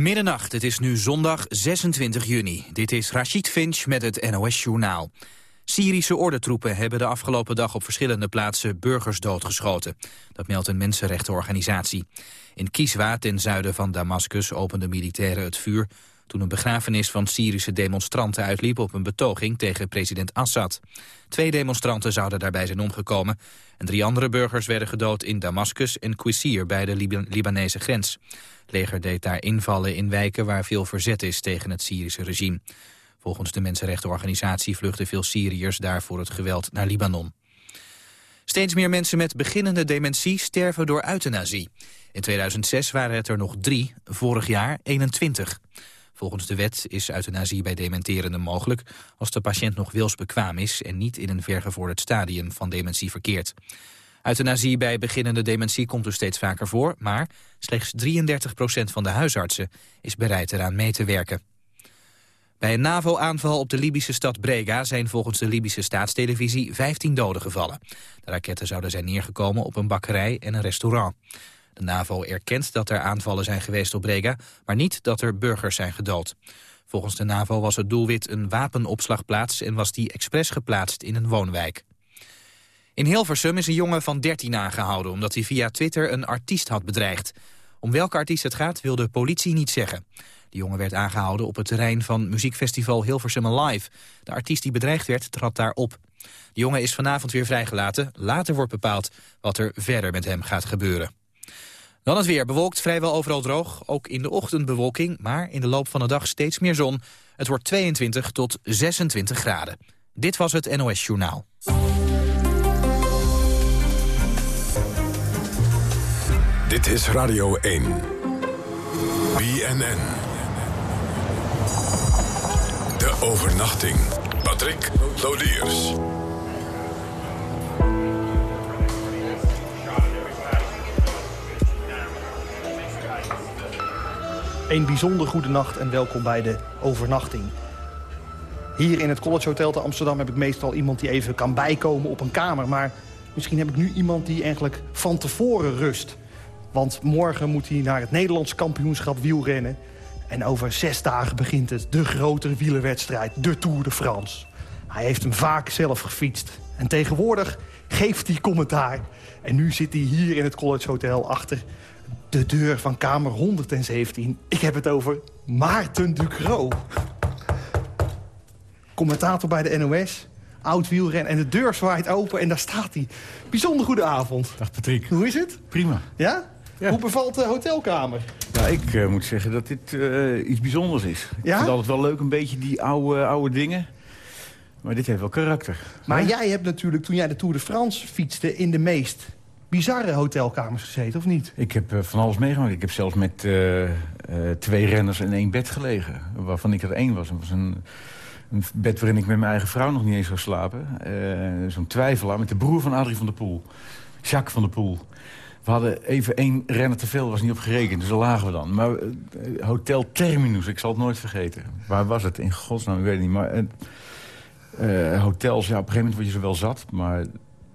Middernacht, het is nu zondag 26 juni. Dit is Rashid Finch met het NOS-journaal. Syrische ordentroepen hebben de afgelopen dag op verschillende plaatsen burgers doodgeschoten. Dat meldt een mensenrechtenorganisatie. In Kiswa, ten zuiden van Damascus, openden militairen het vuur... toen een begrafenis van Syrische demonstranten uitliep op een betoging tegen president Assad. Twee demonstranten zouden daarbij zijn omgekomen... en drie andere burgers werden gedood in Damascus en Quisir bij de Libanese grens. Het leger deed daar invallen in wijken waar veel verzet is tegen het Syrische regime. Volgens de mensenrechtenorganisatie vluchten veel Syriërs daarvoor het geweld naar Libanon. Steeds meer mensen met beginnende dementie sterven door euthanasie. In 2006 waren het er nog drie, vorig jaar 21. Volgens de wet is euthanasie bij dementerenden mogelijk... als de patiënt nog wilsbekwaam is en niet in een vergevorderd stadium van dementie verkeert. Euthanasie bij beginnende dementie komt dus steeds vaker voor... maar slechts 33% van de huisartsen is bereid eraan mee te werken. Bij een NAVO-aanval op de Libische stad Brega zijn volgens de Libische staatstelevisie 15 doden gevallen. De raketten zouden zijn neergekomen op een bakkerij en een restaurant. De NAVO erkent dat er aanvallen zijn geweest op Brega, maar niet dat er burgers zijn gedood. Volgens de NAVO was het doelwit een wapenopslagplaats en was die expres geplaatst in een woonwijk. In Hilversum is een jongen van 13 aangehouden omdat hij via Twitter een artiest had bedreigd. Om welke artiest het gaat wil de politie niet zeggen. De jongen werd aangehouden op het terrein van muziekfestival Hilversum Alive. De artiest die bedreigd werd trad daar op. De jongen is vanavond weer vrijgelaten. Later wordt bepaald wat er verder met hem gaat gebeuren. Dan het weer. Bewolkt vrijwel overal droog. Ook in de ochtend bewolking, maar in de loop van de dag steeds meer zon. Het wordt 22 tot 26 graden. Dit was het NOS Journaal. Dit is Radio 1. BNN. De overnachting. Patrick Lodiers. Een bijzonder goede nacht en welkom bij de overnachting. Hier in het College Hotel te Amsterdam heb ik meestal iemand die even kan bijkomen op een kamer. Maar misschien heb ik nu iemand die eigenlijk van tevoren rust. Want morgen moet hij naar het Nederlands kampioenschap wielrennen. En over zes dagen begint het, de grote wielerwedstrijd, de Tour de France. Hij heeft hem vaak zelf gefietst. En tegenwoordig geeft hij commentaar. En nu zit hij hier in het College Hotel achter de deur van kamer 117. Ik heb het over Maarten Ducro. Commentator bij de NOS, oud wielren en de deur zwaait open en daar staat hij. Bijzonder goede avond. Dag Patrick. Hoe is het? Prima. Ja? Ja. Hoe bevalt de hotelkamer? Ja, ik eh, moet zeggen dat dit eh, iets bijzonders is. Ik Ja? vind het altijd wel leuk, een beetje die oude, oude dingen. Maar dit heeft wel karakter. Maar Hè? jij hebt natuurlijk, toen jij de Tour de France fietste... in de meest bizarre hotelkamers gezeten, of niet? Ik heb eh, van alles meegemaakt. Ik heb zelfs met eh, eh, twee renners in één bed gelegen. Waarvan ik er één was. Het was een, een bed waarin ik met mijn eigen vrouw nog niet eens zou slapen. Zo'n twijfelaar met de broer van Adrie van der Poel. Jacques van der Poel. We hadden even één renner te veel, was niet op gerekend. Dus daar lagen we dan. Maar Hotel Terminus, ik zal het nooit vergeten. Waar was het? In godsnaam, ik weet het niet. Maar hotels, ja, op een gegeven moment word je ze wel zat. Maar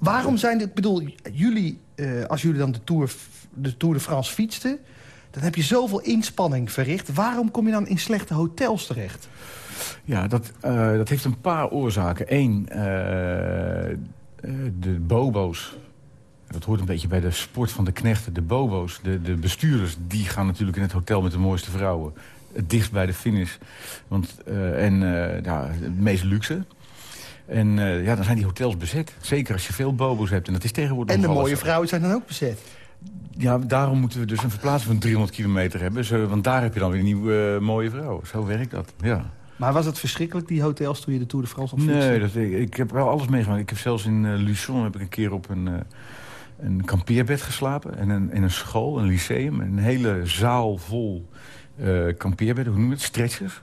Waarom zijn dit... Ik bedoel, jullie, eh, als jullie dan de Tour, de Tour de France fietsten... dan heb je zoveel inspanning verricht. Waarom kom je dan in slechte hotels terecht? Ja, dat, eh, dat heeft een paar oorzaken. Eén, eh, de bobo's. Dat hoort een beetje bij de sport van de knechten. De bobo's, de, de bestuurders, die gaan natuurlijk in het hotel met de mooiste vrouwen. Het dichtst bij de finish. Want, en ja, het meest luxe. En eh, ja, dan zijn die hotels bezet. Zeker als je veel bobo's hebt. En dat is tegenwoordig En de mooie vrouwen zijn dan ook bezet. Ja, daarom moeten we dus een verplaatsing van 300 kilometer hebben. Zo, want daar heb je dan weer nieuwe eh, mooie vrouwen. Zo werkt dat, ja. Maar was het verschrikkelijk, die hotels, toen je de Tour de France op? Nee, dat, ik, ik heb wel alles meegemaakt. Ik heb zelfs in Luçon heb ik een keer op een, een kampeerbed geslapen. En een, in een school, een lyceum. Een hele zaal vol kampeerbedden, hoe noem je het? Stretchers.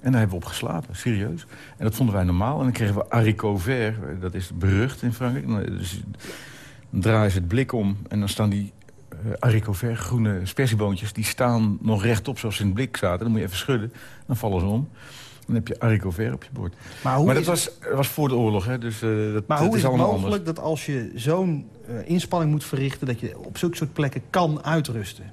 En daar hebben we op geslapen, serieus. En dat vonden wij normaal. En dan kregen we haricot vert, dat is berucht in Frankrijk. Dan, dus, dan draaien ze het blik om en dan staan die haricot vert, groene spersieboontjes... die staan nog rechtop zoals ze in het blik zaten. Dan moet je even schudden, dan vallen ze om. Dan heb je haricot vert op je bord. Maar hoe maar dat is was, was voor de oorlog, hè? dus eh, dat, Maar dat hoe is het mogelijk anders. dat als je zo'n eh, inspanning moet verrichten... dat je op zulke soort plekken kan uitrusten?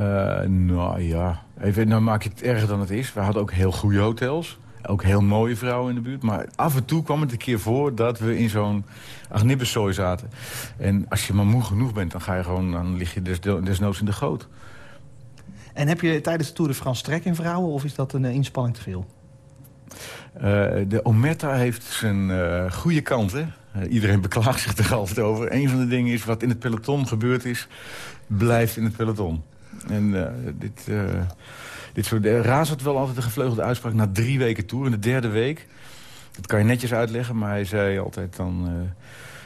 Uh, nou ja, even, nou maak je het erger dan het is. We hadden ook heel goede hotels. Ook heel mooie vrouwen in de buurt. Maar af en toe kwam het een keer voor dat we in zo'n agnibbesooi zaten. En als je maar moe genoeg bent, dan, ga je gewoon, dan lig je des, desnoods in de goot. En heb je tijdens de Tour de France trek in vrouwen... of is dat een inspanning te veel? Uh, de Omerta heeft zijn uh, goede kanten. Uh, iedereen beklaagt zich er altijd over. Een van de dingen is wat in het peloton gebeurd is... blijft in het peloton. En dit, dit soort... Raas had wel altijd een gevleugelde uitspraak na drie weken tour. In de derde week, dat kan je netjes uitleggen... maar hij zei altijd dan...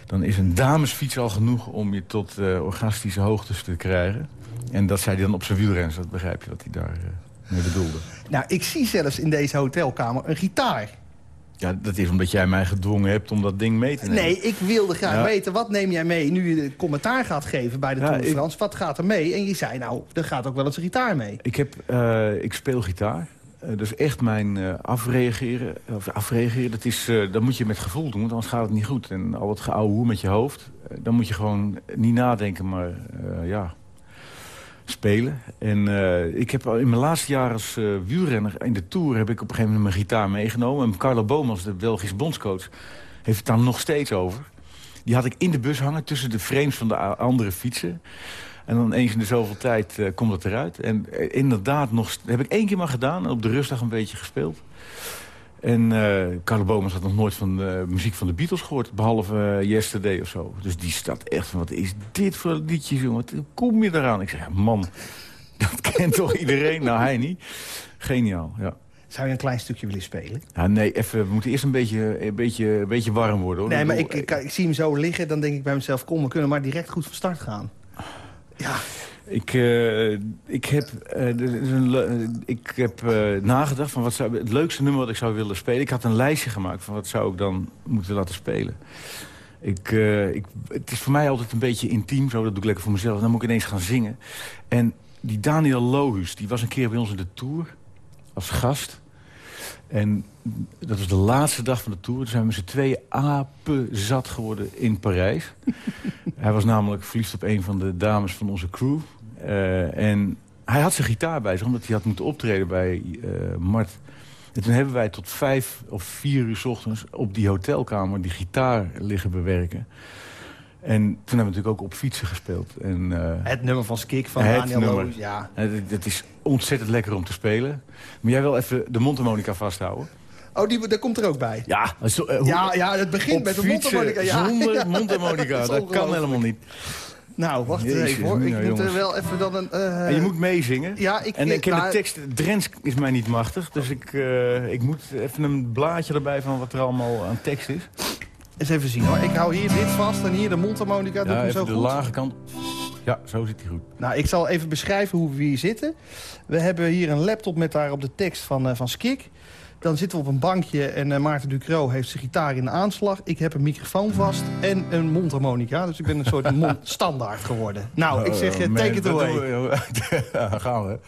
dan is een damesfiets al genoeg om je tot orgastische hoogtes te krijgen. En dat zei hij dan op zijn wielrens. Dat begrijp je wat hij daar mee bedoelde. Nou, ik zie zelfs in deze hotelkamer een gitaar. Ja, dat is omdat jij mij gedwongen hebt om dat ding mee te nemen. Nee, ik wilde graag weten, wat neem jij mee nu je commentaar gaat geven bij de ja, Tour de France? Wat gaat er mee? En je zei, nou, er gaat ook wel eens een gitaar mee. Ik, heb, uh, ik speel gitaar. Uh, dus echt mijn uh, afreageren, of afreageren, dat, is, dat moet je met gevoel doen, want anders gaat het niet goed. En al het geouwe met je hoofd, dan moet je gewoon niet nadenken, maar ja, spelen. En uh, ik heb in mijn laatste jaar als uh, wielrenner in de Tour... heb ik op een gegeven moment mijn gitaar meegenomen. En Carlo Boomans, de Belgische bondscoach, heeft het daar nog steeds over. Die had ik in de bus hangen tussen de frames van de andere fietsen. En dan eens in de zoveel tijd uh, komt het eruit. En inderdaad, nog, heb ik één keer maar gedaan. En op de rustdag een beetje gespeeld. En uh, Carlo Bomas had nog nooit van de muziek van de Beatles gehoord. Behalve uh, Yesterday of zo. Dus die staat echt van, wat is dit voor liedje, jongen? Hoe kom je eraan? Ik zeg, ja, man, dat kent toch iedereen? Nou, hij niet. Geniaal, ja. Zou je een klein stukje willen spelen? Ja, nee, even, we moeten eerst een beetje, een beetje, een beetje warm worden. Hoor. Nee, maar ik, ik, ik, zie hem zo liggen, dan denk ik bij mezelf... kom, we kunnen maar direct goed van start gaan. Ja. Ik, uh, ik heb, uh, ik heb uh, nagedacht van wat zou, het leukste nummer wat ik zou willen spelen. Ik had een lijstje gemaakt van wat zou ik dan moeten laten spelen. Ik, ik, het is voor mij altijd een beetje intiem, zo, dat doe ik lekker voor mezelf. Dan moet ik ineens gaan zingen. En die Daniel Lohus, die was een keer bij ons in de Tour als gast. En dat was de laatste dag van de Tour. Toen zijn we met z'n tweeën apen zat geworden in Parijs. Hij was namelijk verliefd op een van de dames van onze crew. Uh, en hij had zijn gitaar bij zich, omdat hij had moeten optreden bij uh, Mart. En toen hebben wij tot vijf of vier uur s ochtends op die hotelkamer die gitaar liggen bewerken. En toen hebben we natuurlijk ook op fietsen gespeeld. En, uh, het nummer van Skik van Daniel Loos, ja. Het, is ontzettend lekker om te spelen. Maar jij wil even de mondharmonica vasthouden. Oh, die, dat komt er ook bij? Ja, zo, uh, ja, ja, het begint met de mondharmonica. Ja. Zonder mondharmonica, dat, dat kan helemaal niet. Nou, wacht Jezus, even hoor. Ik moet er wel even dan een... Uh... En je moet meezingen. Ja, ik... En ik heb nou, de tekst... Drens is mij niet machtig. Dus ik, uh, ik moet even een blaadje erbij van wat er allemaal aan tekst is. Eens even zien hoor. Ik hou hier dit vast en hier de mondharmonica. Ja, zo de goed. lage kant. Ja, zo zit hij goed. Nou, ik zal even beschrijven hoe we hier zitten. We hebben hier een laptop met daarop de tekst van, uh, van Skik. Dan zitten we op een bankje en uh, Maarten Ducro heeft zijn gitaar in de aanslag. Ik heb een microfoon vast en een mondharmonica. Dus ik ben een soort standaard geworden. Nou, ik zeg, uh, take it away. Gaan we.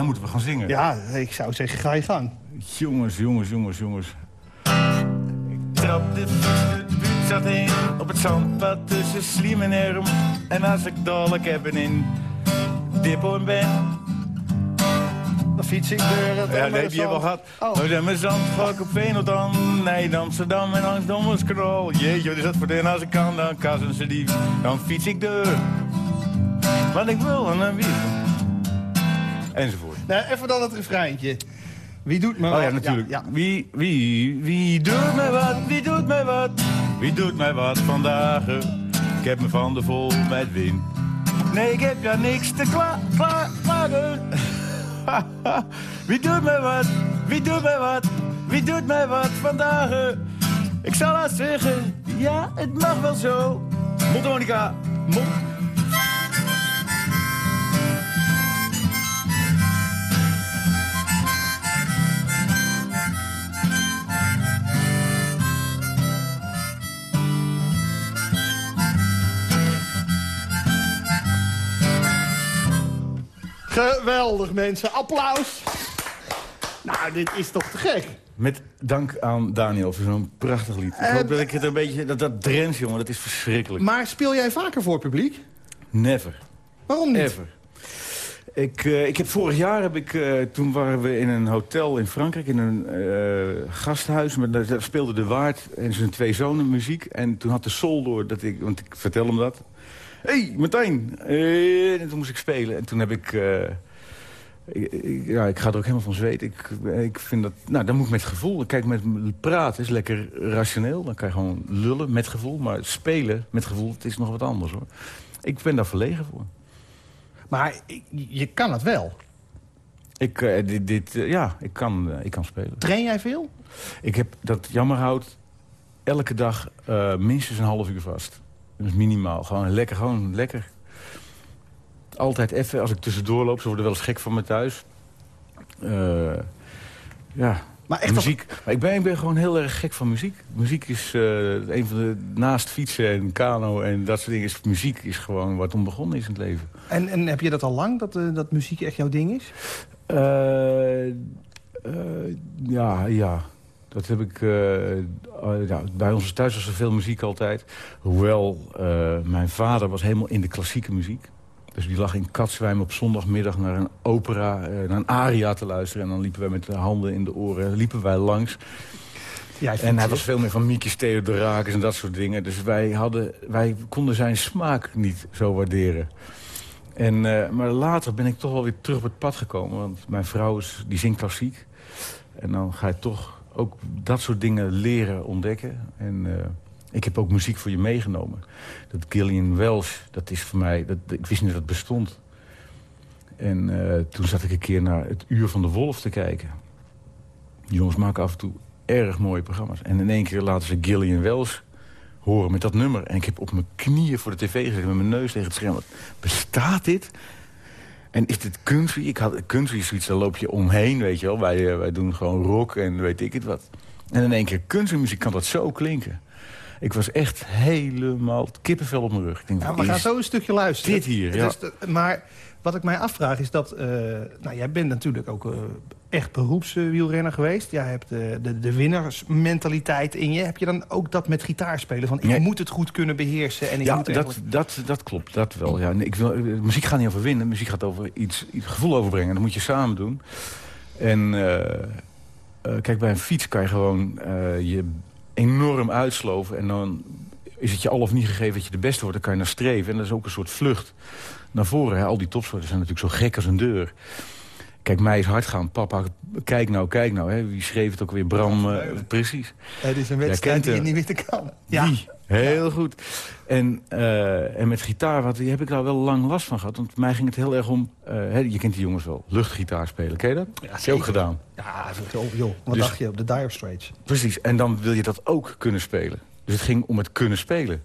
Dan moeten we gaan zingen. Ja, ik zou zeggen, ga je gang. Jongens, jongens, jongens, jongens. Ik trap de buurt in op het zandpad tussen Slim en Erm. En als ik dadelijk heb in Dippo ben... Dan fiets ik door het Ja, nee, die hebben we gehad. Oh. Nou, dan mijn zand ga ik op Veneldan. Nee, Amsterdam en langs Dommerskrol. Jeetje, is dat voor de... En als ik kan, dan kassen ze die. Dan fiets ik door. Wat ik wil en dan wie enzovoort. Nou, even dan het refreintje. Wie doet me wat? Oh ja, natuurlijk. Ja, ja. Wie, wie, wie doet mij wat? Wie doet mij wat? Wie doet mij wat vandaag? Ik heb me van de vol bij het wind. Nee, ik heb ja niks te kla kla klagen. wie doet mij wat? Wie doet mij wat? Wie doet mij wat vandaag? Ik zal haar zeggen, ja, het mag wel zo. Mondharmonica, mond... Geweldig, mensen. Applaus. Nou, dit is toch te gek? Met dank aan Daniel voor zo'n prachtig lied. Ik hoop dat ik het een beetje... Dat, dat Drents, jongen, dat is verschrikkelijk. Maar speel jij vaker voor publiek? Never. Waarom niet? Ever. Ik, uh, ik heb vorig jaar, heb ik, uh, toen waren we in een hotel in Frankrijk, in een uh, gasthuis. Maar daar speelde de waard en zijn twee zonen muziek. En toen had de sol door, dat ik, want ik vertel hem dat. Hé, hey, Martijn! en toen moest ik spelen. En toen heb ik... Ik, ik, ja, ik ga er ook helemaal van zweten. Ik, ik vind dat, nou, dan moet ik met gevoel. Kijk, met praten is lekker rationeel. Dan kan je gewoon lullen met gevoel. Maar spelen met gevoel, het is nog wat anders hoor. Ik ben daar verlegen voor. Maar je kan het wel. Ik, uh, dit, dit uh, ja, ik kan, uh, ik kan spelen. Train jij veel? Ik heb dat jammerhout elke dag minstens een half uur vast. Dat is minimaal. Gewoon lekker, gewoon lekker. Altijd even, als ik tussendoor loop, ze worden wel eens gek van me thuis. ja, maar echt muziek. Maar ik ben, ik ben gewoon heel erg gek van muziek. Muziek is uh, een van de... Naast fietsen en kano en dat soort dingen... Is, muziek is gewoon wat om begonnen is in het leven. En, en heb je dat al lang, dat, uh, dat muziek echt jouw ding is? Uh, ja, ja. Dat heb ik... ja, bij ons thuis was er veel muziek altijd. Hoewel, mijn vader was helemaal in de klassieke muziek. Dus die lag in Katzwijm op zondagmiddag naar een opera, naar een aria te luisteren. En dan liepen wij met de handen in de oren, liepen wij langs. Ja, en hij was veel meer van Mikis Theodorakis en dat soort dingen. Dus wij, hadden, wij konden zijn smaak niet zo waarderen. En, uh, maar later ben ik toch wel weer terug op het pad gekomen. Want mijn vrouw is, die zingt klassiek. En dan ga je toch ook dat soort dingen leren ontdekken. En uh, ik heb ook muziek voor je meegenomen. Dat Gillian Welsh, dat is voor mij... Dat, ik wist niet dat het bestond. En uh, toen zat ik een keer naar het Uur van de Wolf te kijken. Die jongens maken af en toe erg mooie programma's. En in één keer laten ze Gillian Welsh horen met dat nummer. En ik heb op mijn knieën voor de tv gezeten met mijn neus tegen het scherm. Bestaat dit? En is dit country? Ik had, country is zoiets, daar loop je omheen, weet je wel. Wij, uh, wij doen gewoon rock en weet ik het wat. En in één keer countrymuziek kan dat zo klinken. Ik was echt helemaal kippenvel op mijn rug. Ik denk, ja, we gaan zo een stukje luisteren. Dit hier, ja. Dus, maar wat ik mij afvraag is dat... Uh, nou, jij bent natuurlijk ook uh, echt beroepswielrenner geweest. Jij hebt de, de, de winnersmentaliteit in je. Heb je dan ook dat met gitaarspelen? Van ik moet het goed kunnen beheersen. En ik ja, moet eigenlijk... dat, dat, dat klopt. Dat wel. Ja, ik wil, muziek gaat niet over winnen. Muziek gaat over iets, iets gevoel overbrengen. Dat moet je samen doen. En uh, kijk, bij een fiets kan je gewoon je enorm uitsloven. En dan is het je al of niet gegeven dat je de beste wordt. Dan kan je naar streven. En dat is ook een soort vlucht naar voren. Hè. Al die topsporters zijn natuurlijk zo gek als een deur. Kijk, mij is hard gaan. Papa, kijk nou, kijk nou. Hè. Wie schreef het ook weer? Bram, uh, precies. Het is een wedstrijd die je niet weten kan. Ja. Wie? Heel goed. En, uh, en met gitaar wat, heb ik daar wel lang last van gehad. Want mij ging het heel erg om... Uh, hè, je kent die jongens wel. Luchtgitaar spelen. Ken je dat? Ja, heb je ook gedaan. Ja, joh. Wat dus, dacht je op de Dire Straits? Precies. En dan wil je dat ook kunnen spelen. Dus het ging om het kunnen spelen.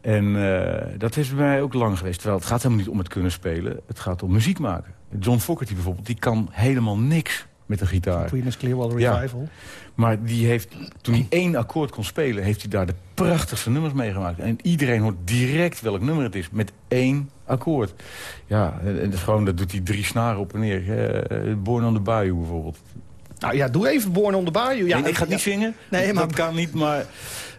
En uh, dat is bij mij ook lang geweest. Terwijl het gaat helemaal niet om het kunnen spelen. Het gaat om muziek maken. John Fogerty bijvoorbeeld, die kan helemaal niks met een gitaar. Creedence Clearwater Revival. Ja. Maar die heeft, toen hij één akkoord kon spelen... heeft hij daar de prachtigste nummers meegemaakt. En iedereen hoort direct welk nummer het is. Met één akkoord. Ja, en dat, is gewoon, dat doet hij drie snaren op en neer. Uh, Born on the Bayou bijvoorbeeld. Nou ja, doe even Born on the Bayou. Ja, nee, ik ga het niet zingen. Nee, maar... Dat kan niet, maar...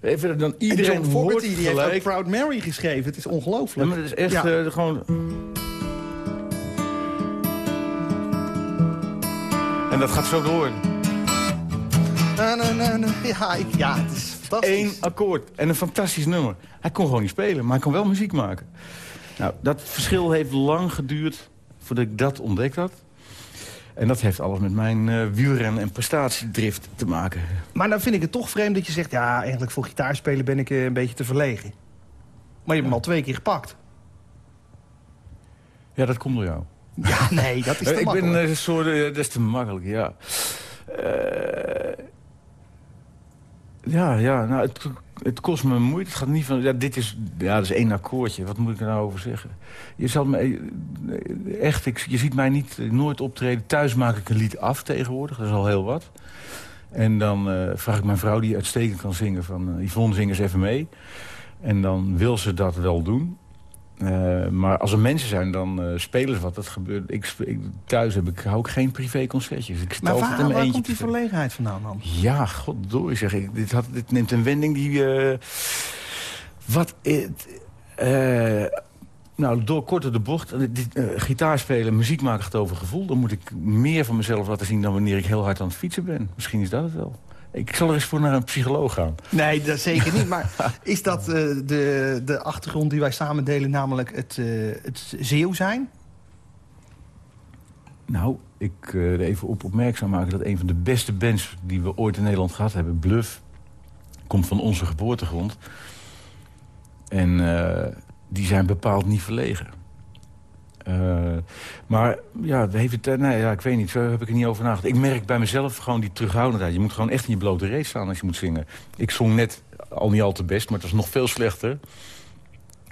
Even dan iedereen en John Fogerty, die heeft ook Proud Mary geschreven. Het is ongelooflijk. Ja, maar het is echt ja. uh, gewoon... En dat gaat zo door. Na, na, na, na. Ja, ik, ja, het is fantastisch. Eén akkoord en een fantastisch nummer. Hij kon gewoon niet spelen, maar hij kon wel muziek maken. Nou, dat verschil heeft lang geduurd voordat ik dat ontdekt had. En dat heeft alles met mijn uh, en prestatiedrift te maken. Maar dan vind ik het toch vreemd dat je zegt... ja, eigenlijk voor gitaarspelen ben ik uh, een beetje te verlegen. Maar je hebt hem al twee keer gepakt. Ja, dat komt door jou. Ja, nee, dat is te ik makkelijk. ben een soort... Uh, dat is te makkelijk, ja. Ja, ja, nou, het, het kost me moeite. Het gaat niet van... Ja, dit is, ja, dat is één akkoordje. Wat moet ik er nou over zeggen? Je zal me... Echt, ik, je ziet mij niet, nooit optreden. Thuis maak ik een lied af tegenwoordig. Dat is al heel wat. En dan uh, vraag ik mijn vrouw die uitstekend kan zingen... van Yvonne, zing eens even mee. En dan wil ze dat wel doen. Eh, maar als er mensen zijn, dan uh, spelen ze wat. Dat gebeurt. Ik, ik, thuis heb ik, hou ik geen privéconcertjes. Ik maar waar, waar komt die verlegenheid vandaan dan? Ja, goddorie zeg ik. Dit, had, dit neemt een wending die... Uh, wat... nou, door korter de bocht. gitaar spelen, muziek maken gaat over gevoel. Dan moet ik meer van mezelf laten zien dan wanneer ik heel hard aan het fietsen ben. Misschien is dat het wel. Ik zal er eens voor naar een psycholoog gaan. Nee, dat zeker niet. Maar is dat uh, de, de achtergrond die wij samen delen, namelijk het, uh, het Zeeuw zijn? Nou, ik uh, er even op opmerkzaam maken dat een van de beste bands... die we ooit in Nederland gehad hebben, Bluff... komt van onze geboortegrond. En die zijn bepaald niet verlegen. Uh, maar ja, heeft het, nee, ja, ik weet niet, zo heb ik er niet over nagedacht. Ik merk bij mezelf gewoon die terughoudendheid. Je moet gewoon echt in je blote reet staan als je moet zingen. Ik zong net al niet al te best, maar het was nog veel slechter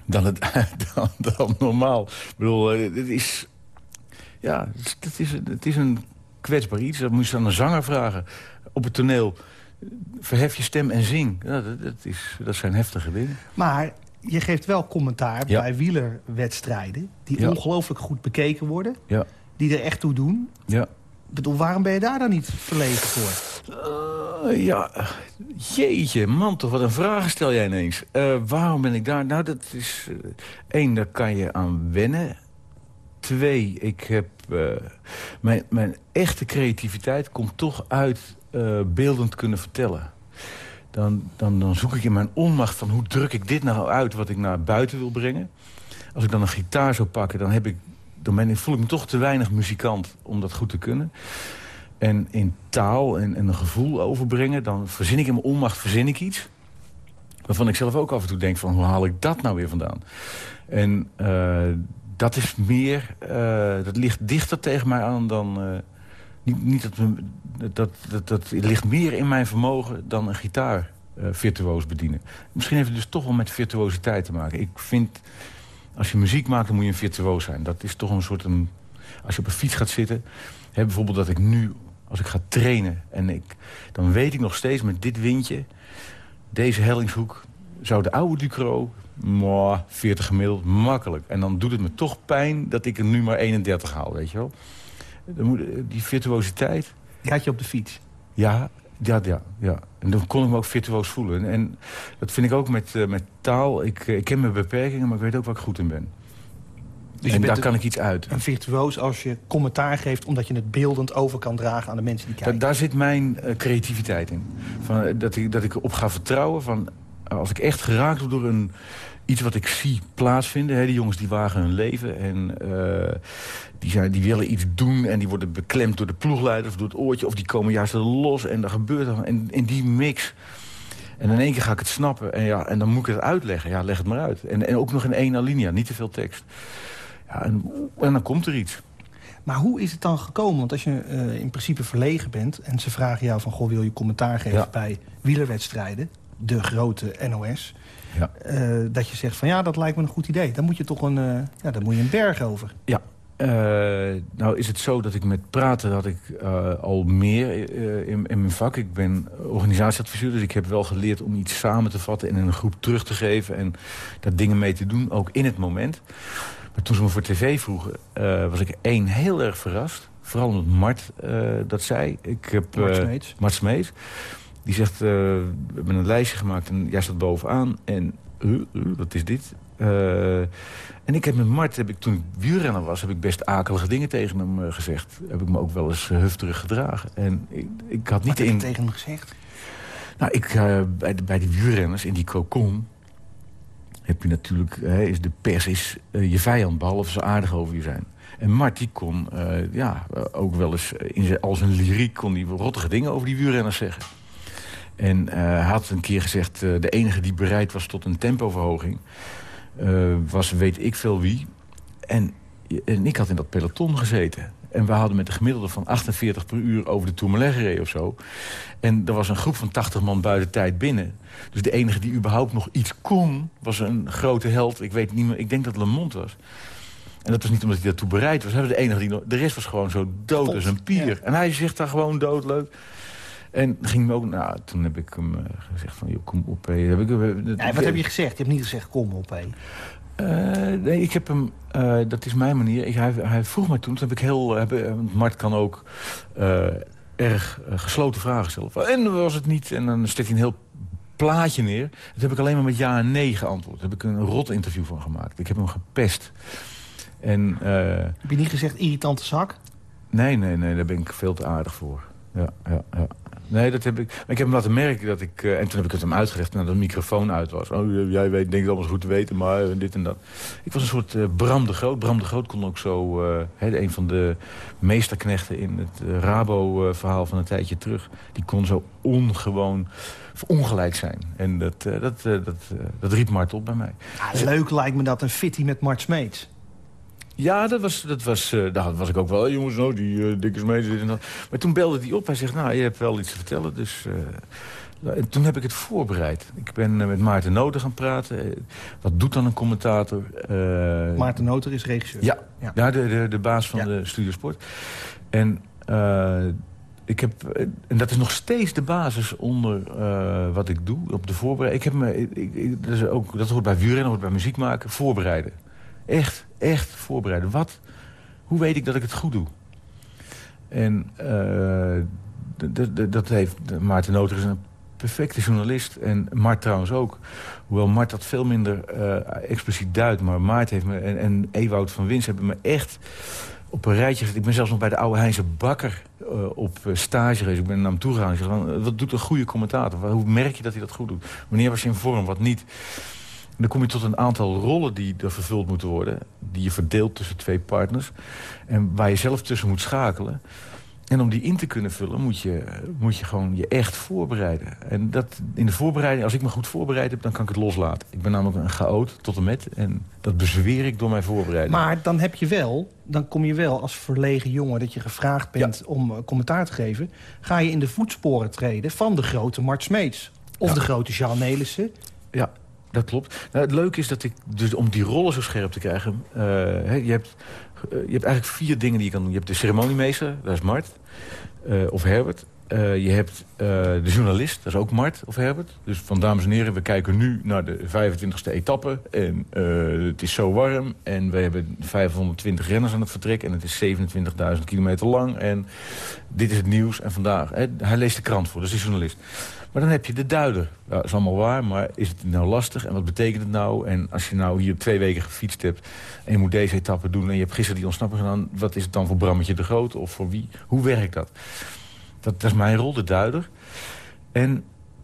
dan, het, dan, dan normaal. Ik bedoel, het eh, is... Ja, het is, het is een kwetsbaar iets. Dat moet je aan een zanger vragen. Op het toneel, verhef je stem en zing. Ja, dat, is, dat zijn heftige dingen. Maar je geeft wel commentaar bij wielerwedstrijden... die ongelooflijk goed bekeken worden. Ja. Die er echt toe doen. Ja. Ik bedoel, waarom ben je daar dan niet verlegen voor? Uh, ja, jeetje, man toch, wat een vraag stel jij ineens. Uh, waarom ben ik daar? Nou, dat is... Uh, één, daar kan je aan wennen. Twee, ik heb... mijn, mijn echte creativiteit komt toch uit beeldend kunnen vertellen dan, dan, dan zoek ik in mijn onmacht van hoe druk ik dit nou uit wat ik naar buiten wil brengen. Als ik dan een gitaar zou pakken, dan, heb ik, dan voel ik me toch te weinig muzikant om dat goed te kunnen. En in taal en, en een gevoel overbrengen, dan verzin ik in mijn onmacht verzin ik iets. Waarvan ik zelf ook af en toe denk van, hoe haal ik dat nou weer vandaan? En uh, dat is meer, uh, dat ligt dichter tegen mij aan dan... Uh, niet, dat, dat, dat, dat ligt meer in mijn vermogen dan een gitaar uh, virtuoos bedienen. Misschien heeft het dus toch wel met virtuositeit te maken. Ik vind, als je muziek maakt, dan moet je een virtuoos zijn. Dat is toch een soort... Een, als je op een fiets gaat zitten... Hè, bijvoorbeeld dat ik nu, als ik ga trainen... en ik, dan weet ik nog steeds met dit windje... deze hellingshoek zou de oude Ducro... Mwah, 40 gemiddeld, makkelijk. En dan doet het me toch pijn dat ik er nu maar 31 haal, weet je wel. Die virtuositeit... Die had je op de fiets? Ja, ja, ja, ja. En dan kon ik me ook virtuoos voelen. En dat vind ik ook met, uh, met taal. Ik, uh, ik ken mijn beperkingen, maar ik weet ook waar ik goed in ben. Dus en daar kan ik iets uit. Een virtuoos als je commentaar geeft... omdat je het beeldend over kan dragen aan de mensen die kijken. Da daar zit mijn uh, creativiteit in. Van, dat, ik, dat ik op ga vertrouwen van... als ik echt geraakt word door een, iets wat ik zie plaatsvinden. Hè, die jongens die wagen hun leven en uh, die, zijn, die willen iets doen... en die worden beklemd door de ploegleider of door het oortje... of die komen juist los en er gebeurt er... En in die mix... En in één keer ga ik het snappen en, ja, en dan moet ik het uitleggen. Ja, leg het maar uit. En, en ook nog in één alinea, niet te veel tekst. Ja, en, en dan komt er iets. Maar hoe is het dan gekomen? Want als je uh, in principe verlegen bent... en ze vragen jou van, goh, wil je commentaar geven bij wielerwedstrijden? De grote NOS. Ja. Uh, dat je zegt van ja, dat lijkt me een goed idee. Dan moet je toch een, uh, ja, dan moet je een berg over. Ja. Uh, nou is het zo dat ik met praten had ik al meer in, in, mijn vak. Ik ben organisatieadviseur, dus ik heb wel geleerd om iets samen te vatten... en in een groep terug te geven en daar dingen mee te doen, ook in het moment. Maar toen ze me voor tv vroegen, was ik één heel erg verrast. Vooral omdat Mart dat zei. Ik heb, Mart Smeets. Mart Smeets. Die zegt, uh, we hebben een lijstje gemaakt en jij staat bovenaan. En uh, uh, wat is dit? en ik heb met Mart, heb ik, toen ik wielrenner was... heb ik best akelige dingen tegen hem gezegd. Heb ik me ook wel eens hufterig gedragen. En ik, ik had niet wat in... heb je tegen hem gezegd? Nou, ik, bij, de, bij die wielrenners in die cocon... heb je natuurlijk, is de pers is je vijand... behalve ze aardig over je zijn. En Mart die kon ja, ook wel eens in zijn, als een lyriek... kon die rottige dingen over die wielrenners zeggen. En uh, hij had een keer gezegd... Uh, de enige die bereid was tot een tempoverhoging... Uh, was weet ik veel wie. En, en ik had in dat peloton gezeten. En we hadden met een gemiddelde van 48 per uur over de Tourmalet gereden of zo. En er was een groep van 80 man buiten tijd binnen. Dus de enige die überhaupt nog iets kon, was een grote held. Ik weet niet meer, ik denk dat Lemont was. En dat was niet omdat hij daartoe bereid was. Hij was de enige die nog, de rest was gewoon zo dood als een pier. Ja. En hij zegt daar gewoon doodleuk. En ging me ook, nou, toen heb ik hem uh, gezegd van, joh, kom op. Hé. Heb ik, ja, wat heb je gezegd? Je hebt niet gezegd, kom op. Hé. nee, ik heb hem... dat is mijn manier. Ik, hij, hij, vroeg mij toen, toen heb ik heel... Heb, Mart kan ook erg gesloten vragen stellen. En was het niet? En dan steekt hij een heel plaatje neer. Dat heb ik alleen maar met ja en nee geantwoord. Daar heb ik een rot interview van gemaakt. Ik heb hem gepest. En, heb je niet gezegd irritante zak? Nee, nee, nee, daar ben ik veel te aardig voor. Ja, ja, ja. Nee, dat heb ik. ik heb hem laten merken dat ik... Uh, en toen heb ik het hem uitgelegd nadat de microfoon uit was. Oh, jij weet, denkt alles goed te weten, maar uh, dit en dat. Ik was een soort uh, Bram de Groot. Bram de Groot kon ook zo... He, een van de meesterknechten in het Rabo-verhaal van een tijdje terug. Die kon zo ongewoon ongelijk zijn. En dat, dat, dat, dat riep Mart op bij mij. Ja, leuk lijkt me dat, een fitty met Mart Smeets. Ja, dat was, dat was, uh, daar was ik ook wel. jongens, nou, die uh, dikke smeden. Maar toen belde hij op. Hij zegt, nou, je hebt wel iets te vertellen. Dus uh, en toen heb ik het voorbereid. Ik ben met Maarten Noten gaan praten. wat doet dan een commentator? Maarten Noten is regisseur. Ja, ja. ja de, de, de baas van de Studio Sport. En... ik heb, en dat is nog steeds de basis onder wat ik doe, op de voorbereiding. Ik heb me, ik, ik, dat, is ook, dat hoort bij wielrennen, hoort bij muziek maken, voorbereiden. Echt, echt voorbereiden. Wat, hoe weet ik dat ik het goed doe? En uh, dat heeft Maarten Noter is een perfecte journalist. En Mart trouwens ook. Hoewel Mart dat veel minder uh, expliciet duidt. Maar Maart heeft me en, en Ewout van Wins hebben me echt op een rijtje gezet. Ik ben zelfs nog bij de oude Heinze Bakker uh, op stage geweest. Ik ben naar hem toe gegaan. Wat doet een goede commentator? Hoe merk je dat hij dat goed doet? Wanneer was je in vorm, wat niet? Dan kom je tot een aantal rollen die er vervuld moeten worden. Die je verdeelt tussen twee partners. En waar je zelf tussen moet schakelen. En om die in te kunnen vullen moet je, moet je gewoon je echt voorbereiden. En dat, in de voorbereiding, als ik me goed voorbereid heb, dan kan ik het loslaten. Ik ben namelijk een chaot tot en met. En dat bezweer ik door mijn voorbereiding. Maar dan heb je wel, dan kom je wel als verlegen jongen... dat je gevraagd bent om eh, commentaar te geven... ga je in de voetsporen treden van de grote Mart Smeets. Of de grote Jean Nelissen. Ja, dat klopt. Nou, het leuke is dat ik, dus om die rollen zo scherp te krijgen... Uh, je, hebt, uh, je hebt eigenlijk vier dingen die je kan doen. Je hebt de ceremoniemeester, dat is Mart, uh, of Herbert. Je hebt de journalist, dat is ook Mart of Herbert. Dus van dames en heren, we kijken nu naar de 25e etappe. En het is zo warm. En we hebben 520 renners aan het vertrek. En het is 27.000 kilometer lang. En dit is het nieuws. En vandaag, hij leest de krant voor, dat is journalist. Maar dan heb je de duider. dat is allemaal waar, maar is het nou lastig? En wat betekent het nou? En als je nou hier twee weken gefietst hebt... en je moet deze etappe doen... en je hebt gisteren die ontsnapping gedaan... wat is het dan voor Brammetje de Groot of voor wie? Hoe werkt dat? Dat, is mijn rol, de duider. En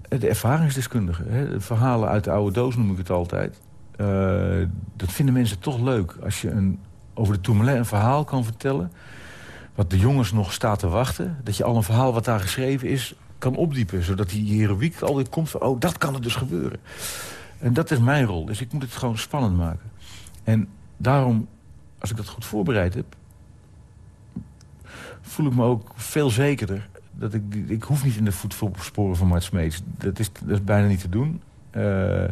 de ervaringsdeskundige. Hè? Verhalen uit de oude doos noem ik het altijd. Uh, dat vinden mensen toch leuk. Als je een, over de Tourmalet een verhaal kan vertellen... wat de jongens nog staat te wachten. Dat je al een verhaal wat daar geschreven is kan opdiepen. Zodat die heroïek alweer komt van, oh, dat kan er dus gebeuren. En dat is mijn rol. Dus ik moet het gewoon spannend maken. En daarom, als ik dat goed voorbereid heb... voel ik me ook veel zekerder. Dat ik, ik hoef niet in de voetsporen van Mart Smeets. Dat is, dat is bijna niet te doen. Uh,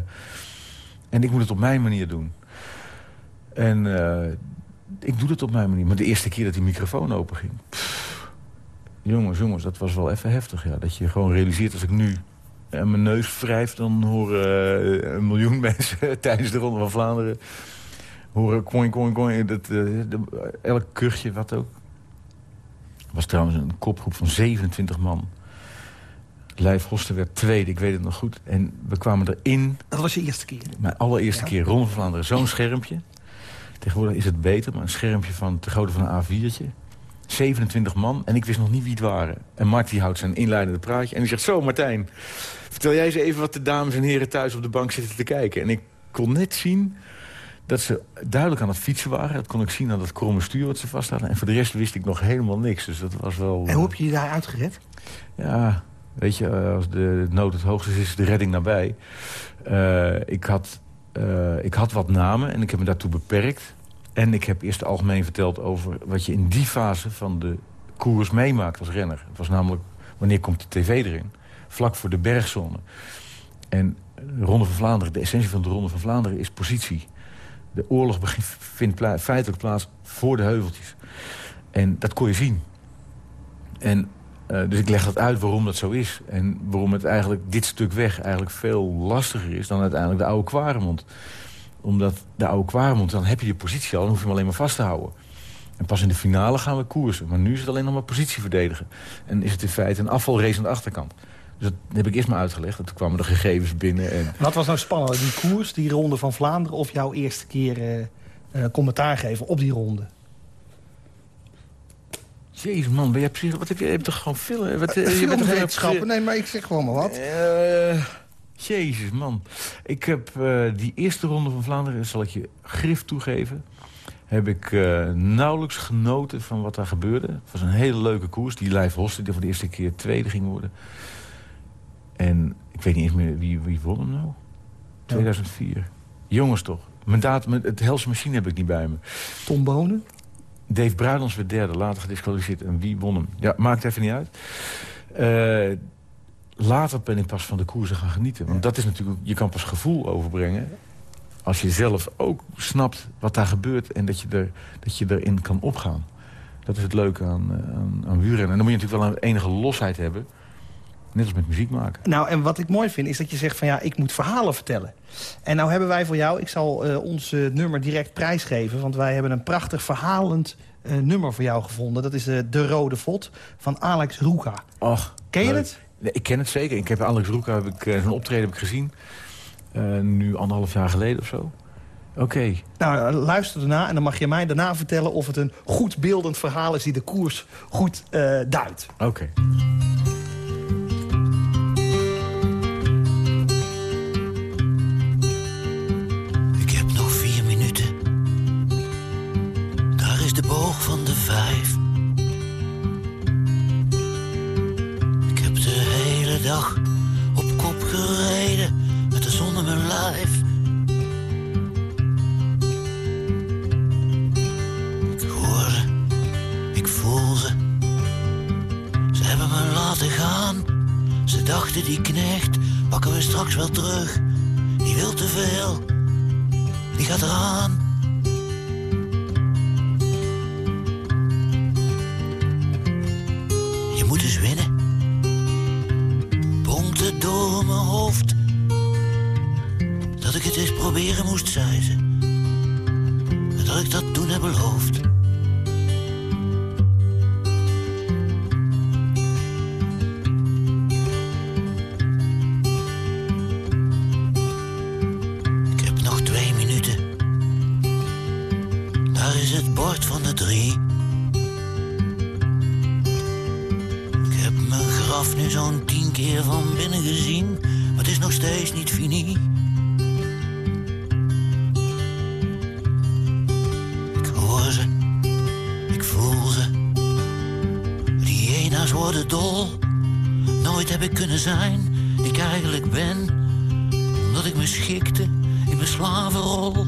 en ik moet het op mijn manier doen. En uh, ik doe het op mijn manier. Maar de eerste keer dat die microfoon open ging... Jongens, jongens, dat was wel even heftig. Ja. Dat je gewoon realiseert, als ik nu en mijn neus wrijf... dan horen een miljoen mensen tijdens de Ronde van Vlaanderen... horen koing, koing, koing. Dat, elk kuchje, wat ook. Was trouwens een kopgroep van 27 man. Lijf Hosten werd tweede, ik weet het nog goed. En we kwamen erin... Dat was je eerste keer? Mijn allereerste keer, Ronde van Vlaanderen. Zo'n schermpje. Tegenwoordig is het beter, maar een schermpje van te grootte van een A4'tje. 27 man en ik wist nog niet wie het waren. En Marty houdt zijn inleidende praatje en die zegt... Zo, Martijn, vertel jij eens even wat de dames en heren thuis op de bank zitten te kijken. En ik kon net zien dat ze duidelijk aan het fietsen waren. Dat kon ik zien aan dat kromme stuur wat ze vast hadden. En voor de rest wist ik nog helemaal niks. Dus dat was wel... En hoe heb je je daar uitgered? Ja, weet je, eh, als de nood het hoogste is, is de redding nabij. Uh, ik, had, uh, ik had wat namen en ik heb me daartoe beperkt. En ik heb eerst algemeen verteld over wat je in die fase van de koers meemaakt als renner. Het was namelijk, wanneer komt de tv erin? Vlak voor de bergzone. En de Ronde van Vlaanderen, de essentie van de Ronde van Vlaanderen is positie. De oorlog vindt feitelijk plaats voor de heuveltjes. En dat kon je zien. En, uh, dus ik leg dat uit waarom dat zo is. En waarom het eigenlijk dit stuk weg eigenlijk veel lastiger is... dan uiteindelijk de oude Kwaremond. Omdat de oude Kwaremond, dan heb je je positie al... dan hoef je hem alleen maar vast te houden. En pas in de finale gaan we koersen. Maar nu is het alleen nog maar positie verdedigen. En is het in feite een afvalrace aan de achterkant. Dus dat heb ik eerst maar uitgelegd. En toen kwamen de gegevens binnen. En... Wat was nou spannend, die koers, die ronde van Vlaanderen... of jouw eerste keer uh, uh, commentaar geven op die ronde? Jezus man, ben jij psycho? Wat heb je, je hebt toch gewoon veel... Wat, uh, je bent wetenschappen? Nee, maar ik zeg gewoon maar wat. jezus man. Ik heb die eerste ronde van Vlaanderen, zal ik je grif toegeven heb ik uh, nauwelijks genoten van wat daar gebeurde. Het was een hele leuke koers. Die Lijf Hoste, die voor de eerste keer tweede ging worden. En ik weet niet eens meer wie, wie won hem nou. 2004. Jongens toch. Mijn datum, het Helse Machine heb ik niet bij me. Tom Bonen? Dave Bruidens werd derde, later gedisqualificeerd. En wie won hem? Ja, maakt even niet uit. Uh, later ben ik pas van de koersen gaan genieten. Want dat is natuurlijk, je kan pas gevoel overbrengen als je zelf ook snapt wat daar gebeurt... en dat je, er, dat je erin kan opgaan. Dat is het leuke aan, uh, aan, aan. En dan moet je natuurlijk wel een enige losheid hebben. Net als met muziek maken. Nou, en wat ik mooi vind is dat je zegt van ja, ik moet verhalen vertellen. En nou hebben wij voor jou, ik zal uh, ons uh, nummer direct prijsgeven... want wij hebben een prachtig verhalend uh, nummer voor jou gevonden. Dat is De Rode Vod van Alex Roeka. Och, Ken je het? Nee, ik ken het zeker. Ik heb Alex Roeka, heb ik, zijn optreden heb ik gezien. Nu anderhalf jaar geleden of zo. Oké. Okay. Nou, luister erna en dan mag je mij daarna vertellen... of het een goed beeldend verhaal is die de koers goed duidt. Oké. Okay. Dag op kop gereden met de zon in mijn lijf. Ik hoor ze, ik voel ze. Ze hebben me laten gaan. Ze dachten die knecht pakken we straks wel terug. Die wil te veel, die gaat eraan. Je moet eens winnen. Bonken door mijn hoofd dat ik het eens proberen moest, zei ze. En dat ik dat toen heb beloofd. Worden dol. Nooit heb ik kunnen zijn die ik eigenlijk ben. Omdat ik me schikte in mijn slavenrol.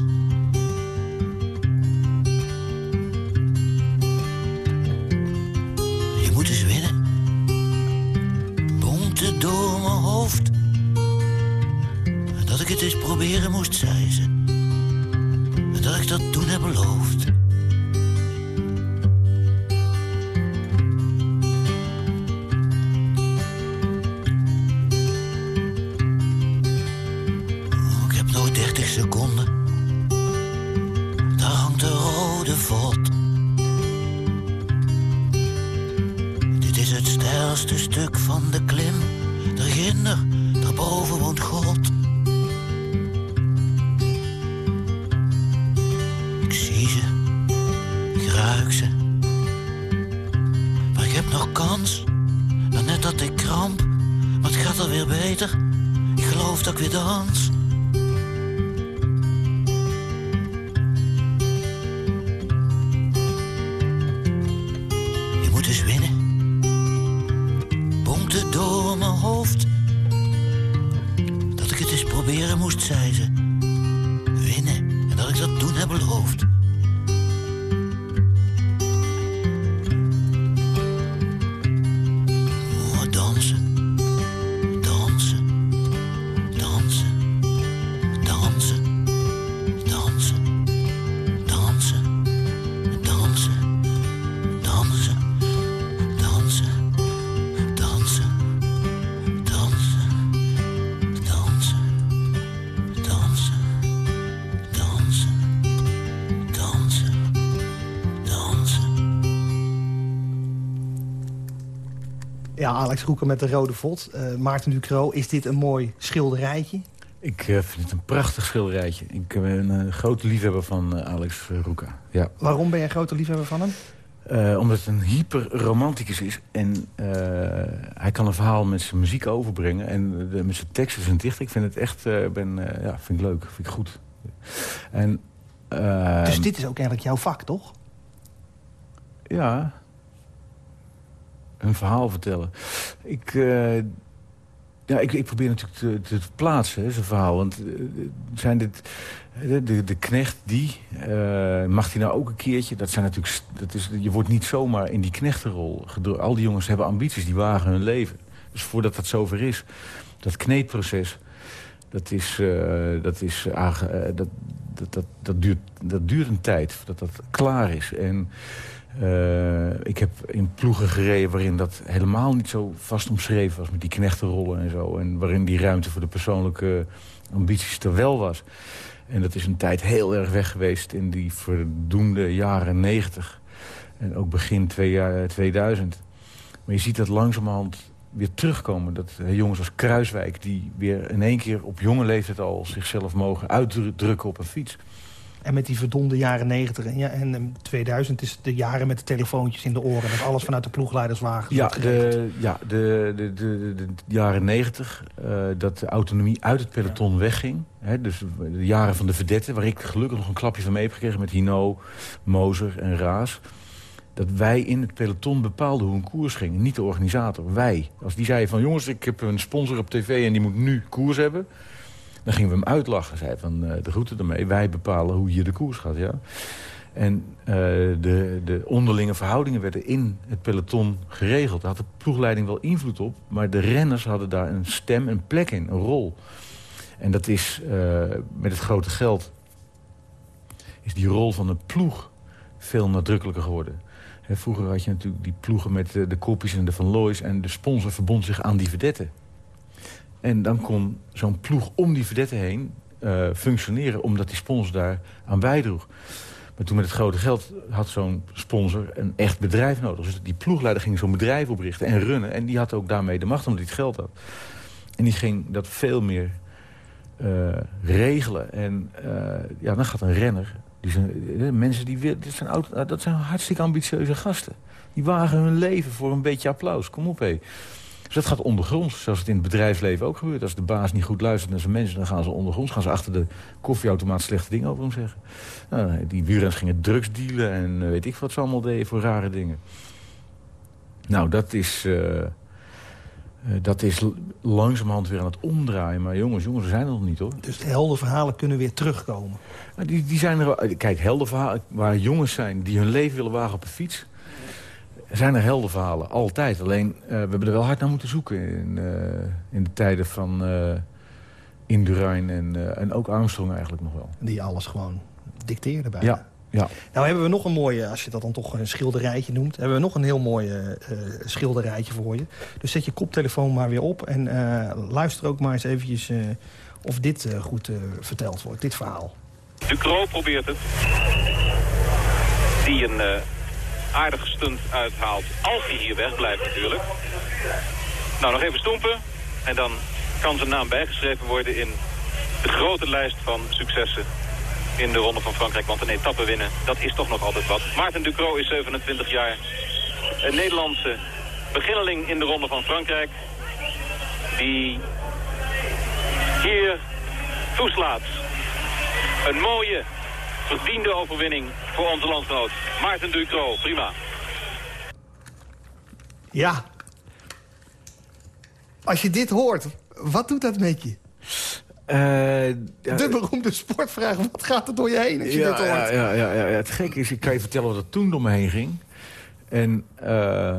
Ja, Alex Roeker met de rode vod. Uh, Maarten Ducro, is dit een mooi schilderijtje? Ik uh, vind het een prachtig schilderijtje. Ik ben een uh, grote liefhebber van Alex Roeka. Ja. Waarom ben jij een grote liefhebber van hem? omdat het een hyperromanticus is. En hij kan een verhaal met zijn muziek overbrengen. En met zijn teksten, zijn dichter. Ik vind het echt ben, ja, vind ik leuk, vind ik goed. En, dus dit is ook eigenlijk jouw vak, toch? Ja, een verhaal vertellen. Ik, uh, ja, ik, ik probeer natuurlijk te, te plaatsen, zijn verhaal. Want uh, zijn dit, de, de, knecht die, uh, mag hij nou ook een keertje? Dat zijn natuurlijk, dat is, je wordt niet zomaar in die knechtenrol. Al die jongens hebben ambities, die wagen hun leven. Dus voordat dat zover is, dat kneedproces... dat, is, dat, is, dat, dat, dat, duurt, dat duurt een tijd, dat dat klaar is. En uh, ik heb in ploegen gereden waarin dat helemaal niet zo vast omschreven was... met die knechtenrollen en zo. En waarin die ruimte voor de persoonlijke ambities er wel was. En dat is een tijd heel erg weg geweest in die verdoemde jaren 90. En ook begin 2000. Maar je ziet dat langzamerhand weer terugkomen. Dat jongens als Kruiswijk, die weer in één keer op jonge leeftijd al zichzelf mogen uitdrukken op een fiets. En met die verdonde jaren 90 en, ja, en 2000 is de jaren met de telefoontjes in de oren. Dat alles vanuit de ploegleiderswagen ja, de, ja, de, de, de, de jaren 90. Uh, dat de autonomie uit het peloton wegging. Hè, dus de jaren van de vedetten. Waar ik gelukkig nog een klapje van mee heb gekregen met Hino, Moser en Raas. Dat wij in het peloton bepaalden hoe een koers ging. Niet de organisator, wij. Als die zei van jongens, ik heb een sponsor op tv en die moet nu koers hebben dan gingen we hem uitlachen. Zei van, uh, de groeten ermee. Wij bepalen hoe je de koers gaat, ja. En uh, de, de onderlinge verhoudingen werden in het peloton geregeld. Daar had de ploegleiding wel invloed op. Maar de renners hadden daar een stem, een plek in, een rol. En dat is uh, met het grote geld... is die rol van een ploeg veel nadrukkelijker geworden. Vroeger had je natuurlijk die ploegen met de, de kopjes en de Van Looys... en de sponsor verbond zich aan die vedetten. En dan kon zo'n ploeg om die verdette heen uh, functioneren... omdat die sponsor daar aan bijdroeg. Maar toen met het grote geld had zo'n sponsor een echt bedrijf nodig. Dus die ploegleider ging zo'n bedrijf oprichten en runnen. En die had ook daarmee de macht omdat hij het geld had. En die ging dat veel meer uh, regelen. En uh, ja, dan gaat een renner... Die zijn, mensen die willen, dat, zijn, dat zijn hartstikke ambitieuze gasten. Die wagen hun leven voor een beetje applaus. Kom op, hé. Dus dat gaat ondergronds, zoals het in het bedrijfsleven ook gebeurt. Als de baas niet goed luistert naar zijn mensen, dan gaan ze ondergronds. Gaan ze achter de koffieautomaat slechte dingen over hem zeggen. Nou, die buurens gingen drugs dealen en uh, weet ik wat ze allemaal deden voor rare dingen. Nou, dat is, uh, uh, dat is langzamerhand weer aan het omdraaien. Maar jongens, jongens, we zijn er nog niet hoor. Dus de heldenverhalen kunnen weer terugkomen? Die, die zijn er, kijk, heldenverhalen waar jongens zijn die hun leven willen wagen op een fiets zijn er heldenverhalen, altijd. Alleen, uh, we hebben er wel hard naar moeten zoeken in, uh, in de tijden van uh, Indurain en, en ook Armstrong eigenlijk nog wel. Die alles gewoon dicteerde bij. Ja, ja. Nou hebben we nog een mooie, als je dat dan toch een schilderijtje noemt... hebben we nog een heel mooi schilderijtje voor je. Dus zet je koptelefoon maar weer op en luister ook maar eens eventjes of dit goed verteld wordt, dit verhaal. Ducro probeert het. Die een aardige stunt uithaalt. Als hij hier weg blijft natuurlijk. Nou, nog even stoempen. En dan kan zijn naam bijgeschreven worden in de grote lijst van successen in de Ronde van Frankrijk. Want een etappe winnen, dat is toch nog altijd wat. Maarten Ducro is 27 jaar. Een Nederlandse beginneling in de Ronde van Frankrijk. Die hier toeslaat. Een mooie verdiende overwinning voor onze landgenoot. Maarten Ducro, prima. Ja. Als je dit hoort, wat doet dat met je? Uh, ja, de beroemde sportvraag, wat gaat er door je heen als je ja, dit hoort? Ja, ja, ja, ja, het gekke is, ik kan je vertellen wat er toen door me heen ging. En uh,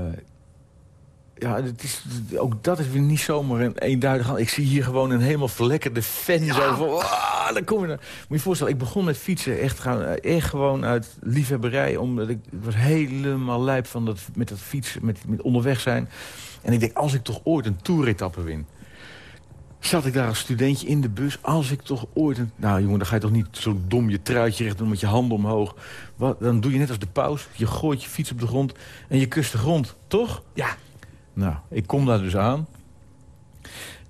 ja, het is, ook dat is weer niet zomaar een eenduidig... Ik zie hier gewoon een helemaal verlekkerde fan. Ja. Zo van, ah, dan kom je naar... Moet je voorstellen, ik begon met fietsen echt, echt gewoon uit liefhebberij. Omdat ik, ik was helemaal lijp van dat, met dat fietsen, met, met onderweg zijn. En ik denk, als ik toch ooit een toeretappe win... Zat ik daar als studentje in de bus, als ik toch ooit... Een, nou jongen, dan ga je toch niet zo dom je truitje recht doen met je handen omhoog. Wat, dan doe je net als de paus. Je gooit je fiets op de grond en je kust de grond, toch? Ja. Nou, ik kom daar dus aan.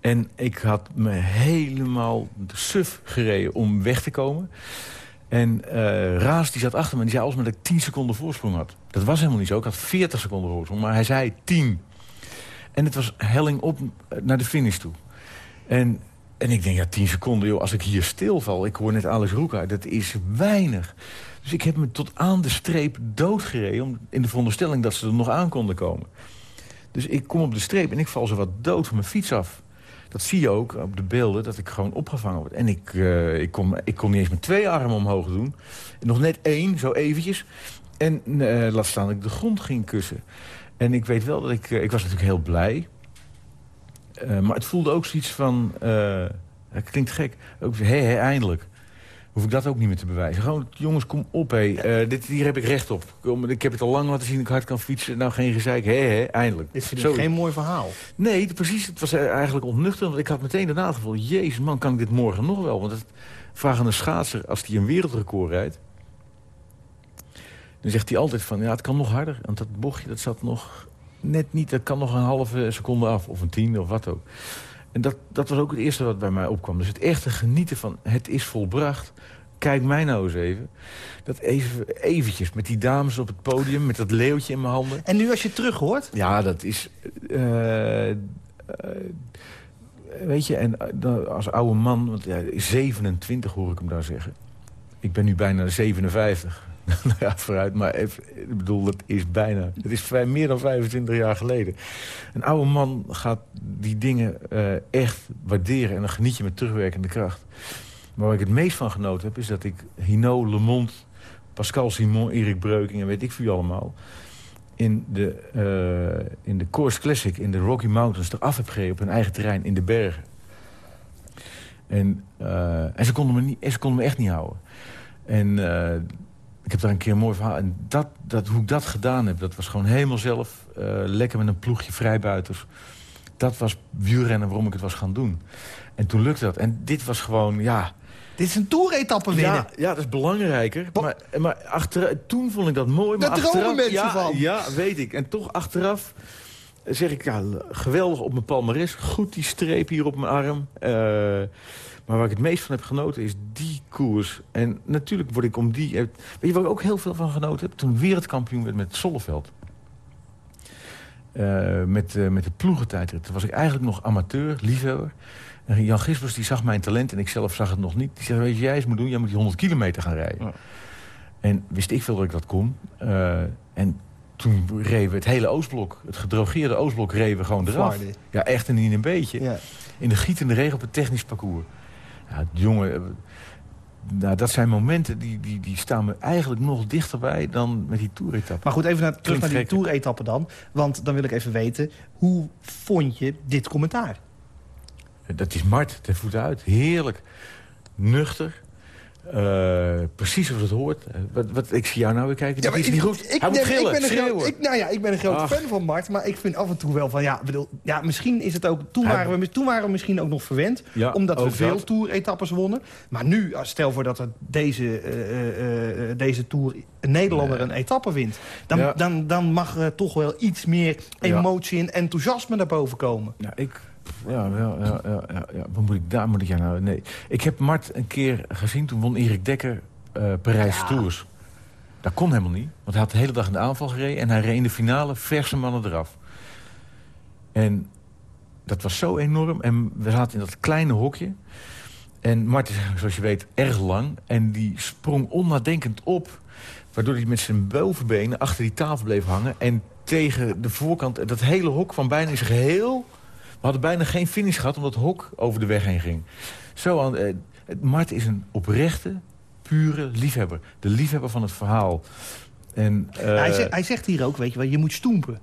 En ik had me helemaal suf gereden om weg te komen. En uh, Raas die zat achter me en die zei alsmaar dat ik 10 seconden voorsprong had. Dat was helemaal niet zo. Ik had 40 seconden voorsprong, maar hij zei 10. En het was helling op naar de finish toe. En, en ik denk, ja, 10 seconden, joh, als ik hier stilval... ik hoor net Alex Roeka, dat is weinig. Dus ik heb me tot aan de streep doodgereden... Om, in de veronderstelling dat ze er nog aan konden komen. Dus ik kom op de streep en ik val zo wat dood van mijn fiets af. Dat zie je ook op de beelden, dat ik gewoon opgevangen word. En ik, uh, ik, kon, ik kon niet eens met twee armen omhoog doen. Nog net één, zo eventjes. En uh, laat staan dat ik de grond ging kussen. En ik weet wel dat ik... Uh, ik was natuurlijk heel blij. maar het voelde ook zoiets van... het klinkt gek. Ook, hé, hé, eindelijk hoef ik dat ook niet meer te bewijzen. Gewoon, jongens, kom op, hé. Uh, dit, hier heb ik recht op. Kom, ik heb het al lang laten zien dat ik hard kan fietsen. Nou, geen gezeik. Hé, hé, eindelijk. Dit vind ik geen mooi verhaal. Nee, precies. Het was eigenlijk ontnuchterend. Want ik had meteen daarna het gevoel... Jezus, man, kan ik dit morgen nog wel? Want het vraag aan een schaatser, als hij een wereldrecord rijdt... dan zegt hij altijd van, ja, het kan nog harder. Want dat bochtje, dat zat nog net niet. Dat kan nog een halve seconde af. Of een tiende, of wat ook. En dat, dat was ook het eerste wat bij mij opkwam. Dus het echte genieten van het is volbracht. Kijk mij nou eens even. Dat even, eventjes met die dames op het podium, met dat leeuwtje in mijn handen. En nu als je terug hoort? Ja, dat is... Uh, uh, weet je, en uh, als oude man, want ja, 27 hoor ik hem daar zeggen. Ik ben nu bijna 57. nou ja, vooruit, maar even, ik bedoel, dat is bijna... Het is meer dan 25 jaar geleden. Een oude man gaat die dingen uh, echt waarderen... en dan geniet je met terugwerkende kracht. Maar waar ik het meest van genoten heb... is dat ik Hino, Le Monde, Pascal Simon, Erik Breuking... en weet ik veel allemaal... in de, uh, in de Course Classic, in de Rocky Mountains... eraf heb gereden op hun eigen terrein in de bergen. En, uh, en, ze, konden me niet, ze konden me echt niet houden. En ik heb daar een keer een mooi verhaal. En dat, dat, hoe ik dat gedaan heb, dat was gewoon helemaal zelf. Uh, lekker met een ploegje vrijbuiters. Dat was wielrennen waarom ik het was gaan doen. En toen lukte dat. En dit was gewoon, ja... Dit is een toeretappe winnen. Ja, ja, dat is belangrijker. Maar, maar achter, toen vond ik dat mooi. Maar Daar dromen mensen ja, van. Ja, weet ik. En toch achteraf zeg ik, ja, geweldig op mijn palmares. Goed die streep hier op mijn arm. Uh, maar waar ik het meest van heb genoten is die koers. En natuurlijk word ik om die... Weet je waar ik ook heel veel van genoten heb? Toen wereldkampioen werd met Solleveld. Uh, met, uh, met de ploegentijdrit. Toen was ik eigenlijk nog amateur, liefhebber. En Jan Gisbers die zag mijn talent en ik zelf zag het nog niet. Die zei, weet je, jij eens moet doen? Jij moet die 100 kilometer gaan rijden. Ja. En wist ik veel dat ik dat kon. Uh, en toen reden we het hele Oostblok, het gedrogeerde Oostblok, reden we gewoon eraf. Ja, echt en niet een beetje. Ja. In de gietende regen op het technisch parcours. Ja, jongen, eh, nou, dat zijn momenten die, die, die staan me eigenlijk nog dichterbij dan met die toeretappe. Maar goed, even naar, terug naar die toeretappe dan. Want dan wil ik even weten, hoe vond je dit commentaar? Dat is Mart, ten voeten uit. Heerlijk. Nuchter. Uh, precies zoals het hoort. Uh, wat, wat, ik zie jou nou weer kijken, is ik, niet goed. Ik, Hij moet gillen, ik ben, een ik, nou ja, ik ben een grote fan van Mart, maar ik vind af en toe wel van... Ja, bedoel, ja misschien is het ook... Toen, Hij, waren we, toen waren we misschien ook nog verwend, ja, omdat we veel tour-etappes wonnen. Maar nu, stel voor dat deze, uh, deze Tour een Nederlander een etappe wint... dan, ja. dan, dan mag er toch wel iets meer emotie en enthousiasme naar boven komen. Ja, ik ja, ja, ja, ja, ja. Wat moet ik daar moet ik ja nou? Nee. Ik heb Mart een keer gezien. Toen won Erik Dekker uh, Parijs ja. Tours. Dat kon helemaal niet. Want hij had de hele dag in de aanval gereden. En hij reed in de finale verse mannen eraf. En dat was zo enorm. En we zaten in dat kleine hokje. En Mart is, zoals je weet, erg lang. En die sprong onnadenkend op. Waardoor hij met zijn bovenbenen achter die tafel bleef hangen. En tegen de voorkant, dat hele hok van bijna in zijn geheel hadden bijna geen finish gehad omdat hok over de weg heen ging. Zo aan, eh, Mart is een oprechte, pure liefhebber. De liefhebber van het verhaal. En, uh, hij, zegt, hij, zegt, hier ook, weet je wel, je moet stoempen.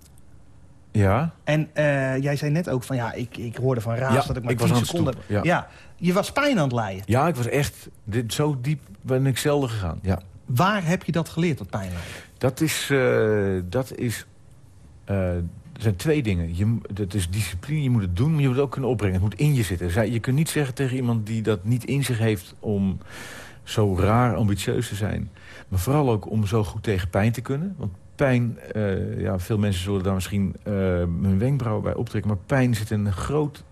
Ja. En uh, jij zei net ook van, ja, ik, ik hoorde van Raas ja, dat ik maar ik 10 was seconden... Ja. ja. je was pijn aan het lijden. Ja, ik was echt... Dit, zo diep ben ik zelden gegaan, ja. Waar heb je dat geleerd, dat pijn Dat is... Uh, dat is er zijn twee dingen. Je, dat is discipline, je moet het doen, maar je moet het ook kunnen opbrengen. Het moet in je zitten. Je kunt niet zeggen tegen iemand die dat niet in zich heeft... om zo raar ambitieus te zijn. Maar vooral ook om zo goed tegen pijn te kunnen. Want pijn, eh, ja, veel mensen zullen daar misschien uh, hun wenkbrauwen bij optrekken... maar pijn zit een groot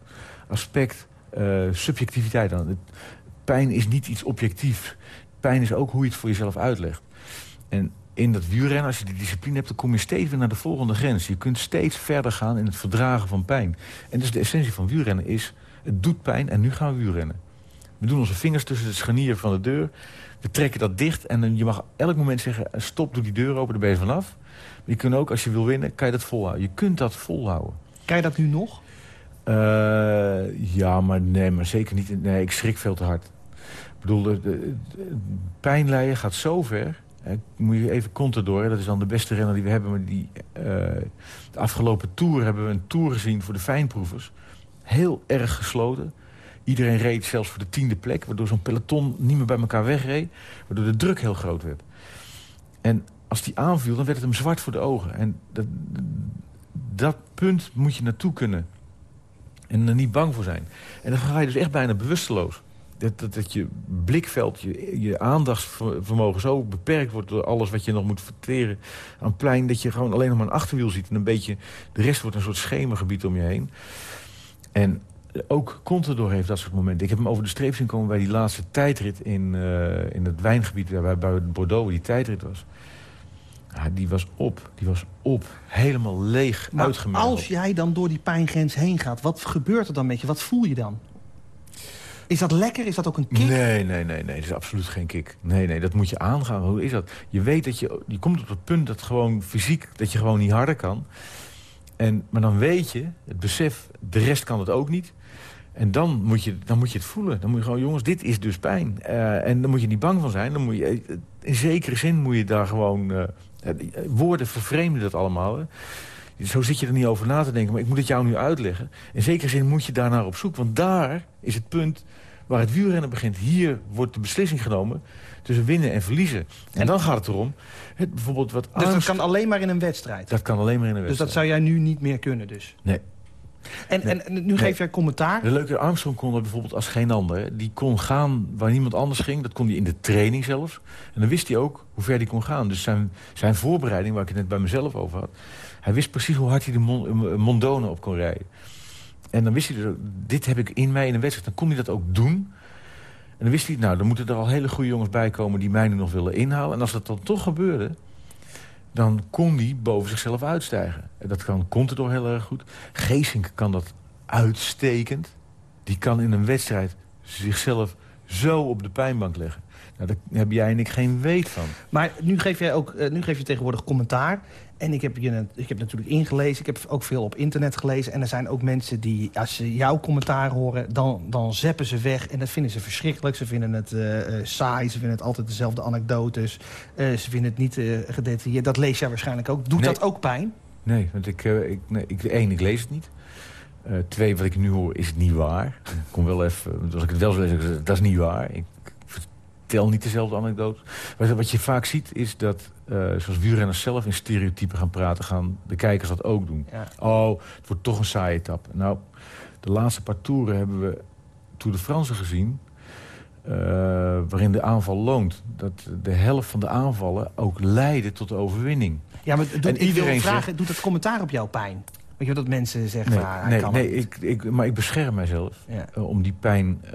aspect uh, subjectiviteit aan. Pijn is niet iets objectiefs. Pijn is ook hoe je het voor jezelf uitlegt. En in dat wielrennen, als je die discipline hebt... dan kom je steeds weer naar de volgende grens. Je kunt steeds verder gaan in het verdragen van pijn. En dus de essentie van wielrennen is... het doet pijn en nu gaan we wielrennen. We doen onze vingers tussen de scharnieren van de deur. We trekken dat dicht en dan, je mag elk moment zeggen... stop, doe die deur open, daar ben je vanaf. Maar je kunt ook, als je wil winnen, kan je dat volhouden. Je kunt dat volhouden. Kan je dat nu nog? Uh, ja, maar nee, maar zeker niet. Nee, ik schrik veel te hard. Ik bedoel, de, de, de pijnlijden gaat zo ver. Moet je even Contador, dat is dan de beste renner die we hebben. Maar die, uh, de afgelopen Tour hebben we een Tour gezien voor de fijnproevers. Heel erg gesloten. Iedereen reed zelfs voor de tiende plek. Waardoor zo'n peloton niet meer bij elkaar wegreed. Waardoor de druk heel groot werd. En als die aanviel, dan werd het hem zwart voor de ogen. En dat, dat punt moet je naartoe kunnen. En er niet bang voor zijn. En dan ga je dus echt bijna bewusteloos. Dat, dat, dat je blikveld, je, je aandachtsvermogen zo beperkt wordt... door alles wat je nog moet verteren aan plein... dat je gewoon alleen nog maar een achterwiel ziet. En een beetje, de rest wordt een soort schemergebied om je heen. En ook Contador heeft dat soort momenten. Ik heb hem over de streep zien komen bij die laatste tijdrit... in, uh, in het wijngebied waar bij Bordeaux die tijdrit was. Ja, die was op. Die was op. Helemaal leeg, maar als jij dan door die pijngrens heen gaat... wat gebeurt er dan met je? Wat voel je dan? Is dat lekker? Is dat ook een kick? Nee, nee, nee, nee. Dat is absoluut geen kick. Nee, nee, dat moet je aangaan. Hoe is dat? Je weet dat je... Je komt op het punt dat gewoon fysiek... dat je gewoon niet harder kan. En, maar dan weet je, het besef... de rest kan het ook niet. En dan moet, je, dan moet je het voelen. Dan moet je gewoon, jongens, dit is dus pijn. Uh, en dan moet je niet bang van zijn. Dan moet je, in zekere zin moet je daar gewoon... Uh, woorden vervreemden dat allemaal. Zo zit je er niet over na te denken. Maar ik moet het jou nu uitleggen. In zekere zin moet je daarnaar op zoek. Want daar is het punt waar het wielrennen begint. Hier wordt de beslissing genomen tussen winnen en verliezen. En, dan gaat het erom... Het, bijvoorbeeld wat dus dat kan alleen maar in een wedstrijd? Dat kan alleen maar in een wedstrijd. Dus dat zou jij nu niet meer kunnen dus? Nee. En, en nu geef jij commentaar. De leuke Armstrong kon dat bijvoorbeeld als geen ander. Die kon gaan waar niemand anders ging. Dat kon hij in de training zelfs. En dan wist hij ook hoe ver hij kon gaan. Dus zijn, zijn voorbereiding, waar ik het net bij mezelf over had... hij wist precies hoe hard hij de Mondone op kon rijden. En dan wist hij dus, dit heb ik in mij in een wedstrijd. Dan kon hij dat ook doen. En dan wist hij, nou, dan moeten er al hele goede jongens bij komen... die mij nu nog willen inhalen. En als dat dan toch gebeurde dan kon die boven zichzelf uitstijgen. En dat kan Contador heel erg goed. Geesink kan dat uitstekend. Die kan in een wedstrijd zichzelf zo op de pijnbank leggen. Nou, daar heb jij en ik geen weet van. Maar nu geef, jij ook, uh, nu geef je tegenwoordig commentaar. En ik heb, je, ik heb natuurlijk ingelezen, ik heb ook veel op internet gelezen. En er zijn ook mensen die, als ze jouw commentaar horen... dan, dan zeppen ze weg en dat vinden ze verschrikkelijk. Ze vinden het uh, saai, ze vinden het altijd dezelfde anekdotes. Uh, ze vinden het niet uh, gedetailleerd. Dat lees jij waarschijnlijk ook. Doet dat ook pijn? Nee, want ik, ik, nee, ik, één, ik lees het niet. twee, wat ik nu hoor, is het niet waar. Ik kom wel even, als ik het wel zou lezen, dat is niet waar. Ik vertel niet dezelfde anekdote. Wat je vaak ziet is dat, uh, zoals wielrenners zelf in stereotypen gaan praten... gaan de kijkers dat ook doen. Oh, het wordt toch een saaie etappe. Nou, de laatste paar toeren hebben we Tour de France gezien... Uh, waarin de aanval loont. Dat de helft van de aanvallen ook leiden tot de overwinning. Ja, maar doet, en iedereen vragen, zegt, doet het commentaar op jouw pijn? Weet je dat mensen zeggen... Nee, ah, nee, kan nee ik, ik, maar ik bescherm mijzelf uh, om die pijn uh,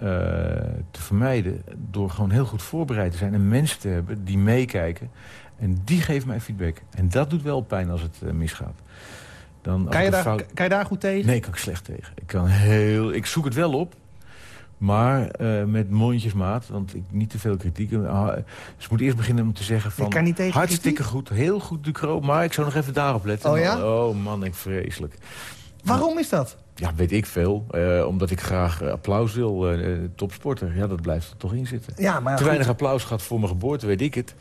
te vermijden... door gewoon heel goed voorbereid te zijn en mensen te hebben die meekijken. En die geven mij feedback. En dat doet wel pijn als het uh, misgaat. Dan, kan, je daar, fout... kan je daar goed tegen? Nee, kan ik slecht tegen. Ik, kan heel, ik zoek het wel op, maar uh, met mondjesmaat, want ik niet te veel kritiek. Uh, ze moet eerst beginnen om te zeggen van... kan niet tegen hartstikke goed, heel goed Ducro, maar ik zou nog even daarop letten. Oh ja? Oh man, ik vreselijk. Waarom is dat? Ja, weet ik veel. Uh, omdat ik graag applaus wil. topsporter, ja, dat blijft er toch in zitten. Ja, maar Te weinig applaus gaat voor mijn geboorte, weet ik het.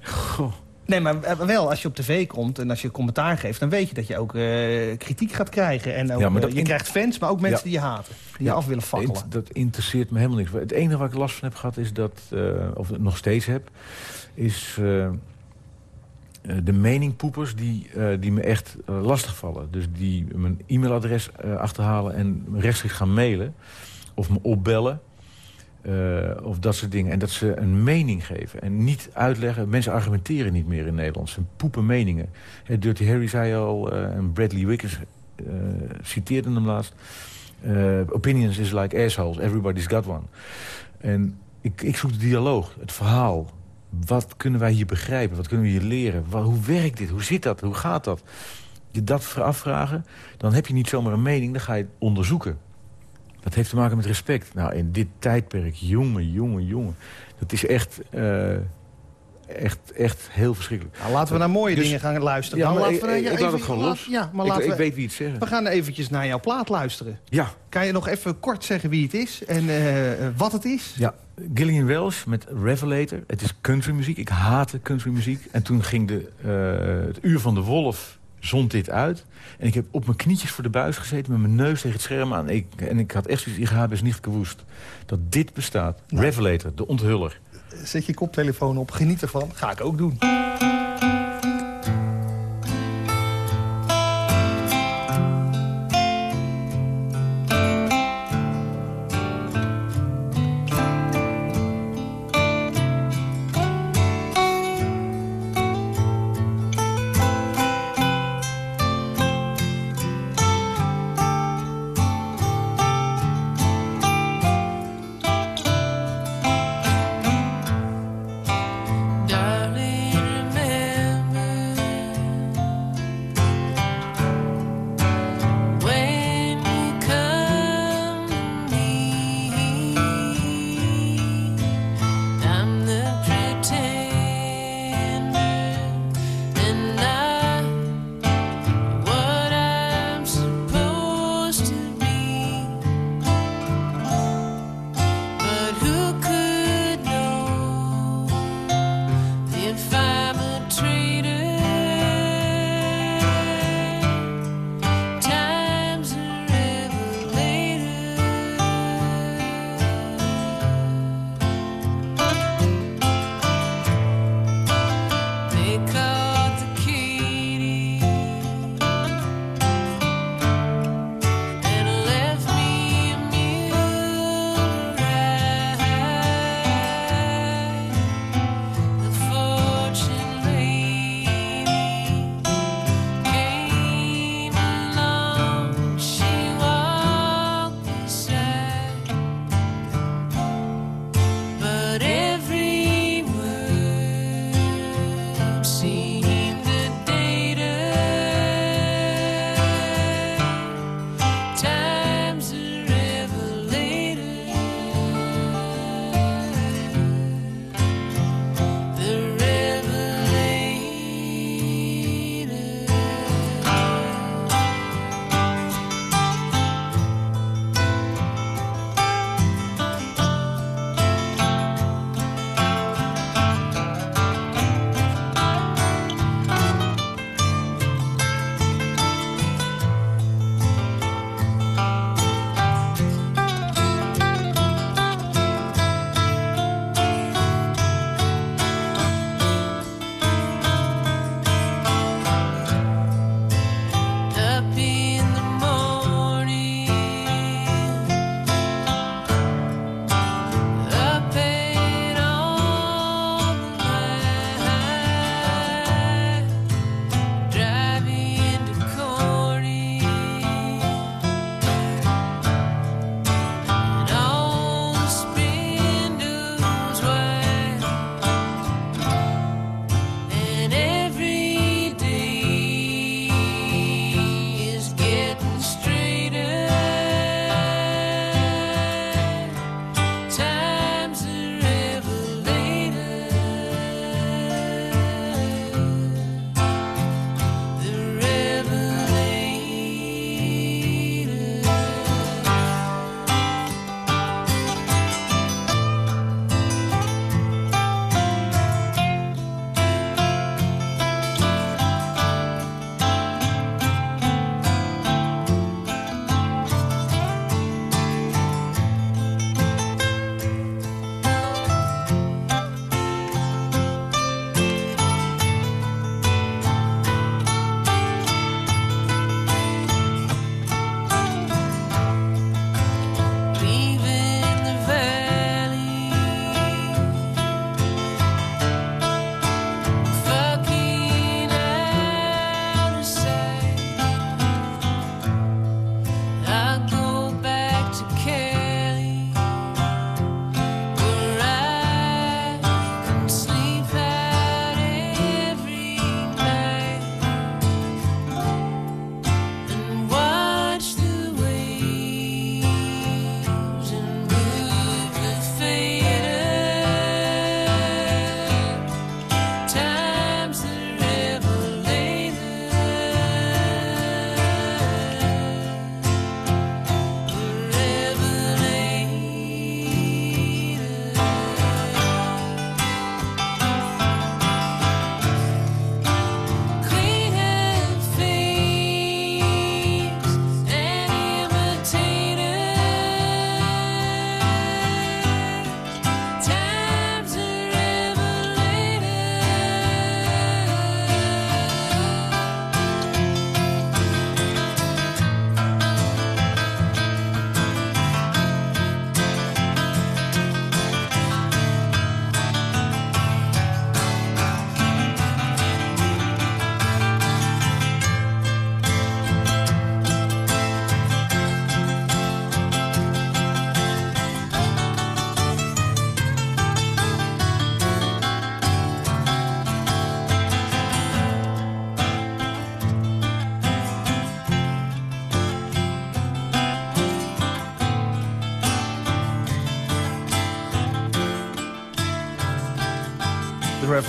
Goh. Nee, maar eh, wel, als je op tv komt en als je commentaar geeft... dan weet je dat je ook uh, kritiek gaat krijgen. En ook, ja, maar uh, je krijgt fans, maar ook mensen ja. die je haten. Die ja, je af willen fakkelen. Dat interesseert me helemaal niks. Het enige waar ik last van heb gehad is dat... Uh, of nog steeds heb... is de meningpoepers die, die me echt lastig vallen. Dus die mijn e-mailadres achterhalen en rechtstreeks gaan mailen. Of me opbellen. Of dat soort dingen. En dat ze een mening geven. En niet uitleggen. Mensen argumenteren niet meer in Nederland. Ze poepen meningen. Dirty Harry zei al, en Bradley Wiggins citeerde hem laatst... opinions is like assholes, everybody's got one. En ik, ik zoek de dialoog, het verhaal. Wat kunnen wij hier begrijpen? Wat kunnen we hier leren? hoe werkt dit? Hoe zit dat? Hoe gaat dat? Je dat afvragen, dan heb je niet zomaar een mening. Dan ga je het onderzoeken. Dat heeft te maken met respect. Nou, in dit tijdperk, jongen, jongen, jongen. Dat is echt... Uh, echt, echt heel verschrikkelijk. Nou, laten we naar mooie dus- dingen gaan luisteren. Ja, dan laten we, ik, ja, ik laat het gewoon los. Ja, maar ik, ik weet wie het zegt. We gaan eventjes naar jouw plaat luisteren. Ja. Kan je nog even kort zeggen wie het is en uh, wat het is? Ja, Gillian Welsh met Revelator. Het is countrymuziek. Ik haatte countrymuziek. En toen ging de, uh, het Uur van de Wolf zond dit uit. En ik heb op mijn knietjes voor de buis gezeten... met mijn neus tegen het scherm aan. En ik, en ik had echt zoiets, ik heb is niet gewoest. Dat dit bestaat. Revelator, de onthuller. Zet je koptelefoon op, geniet ervan. Ga ik ook doen.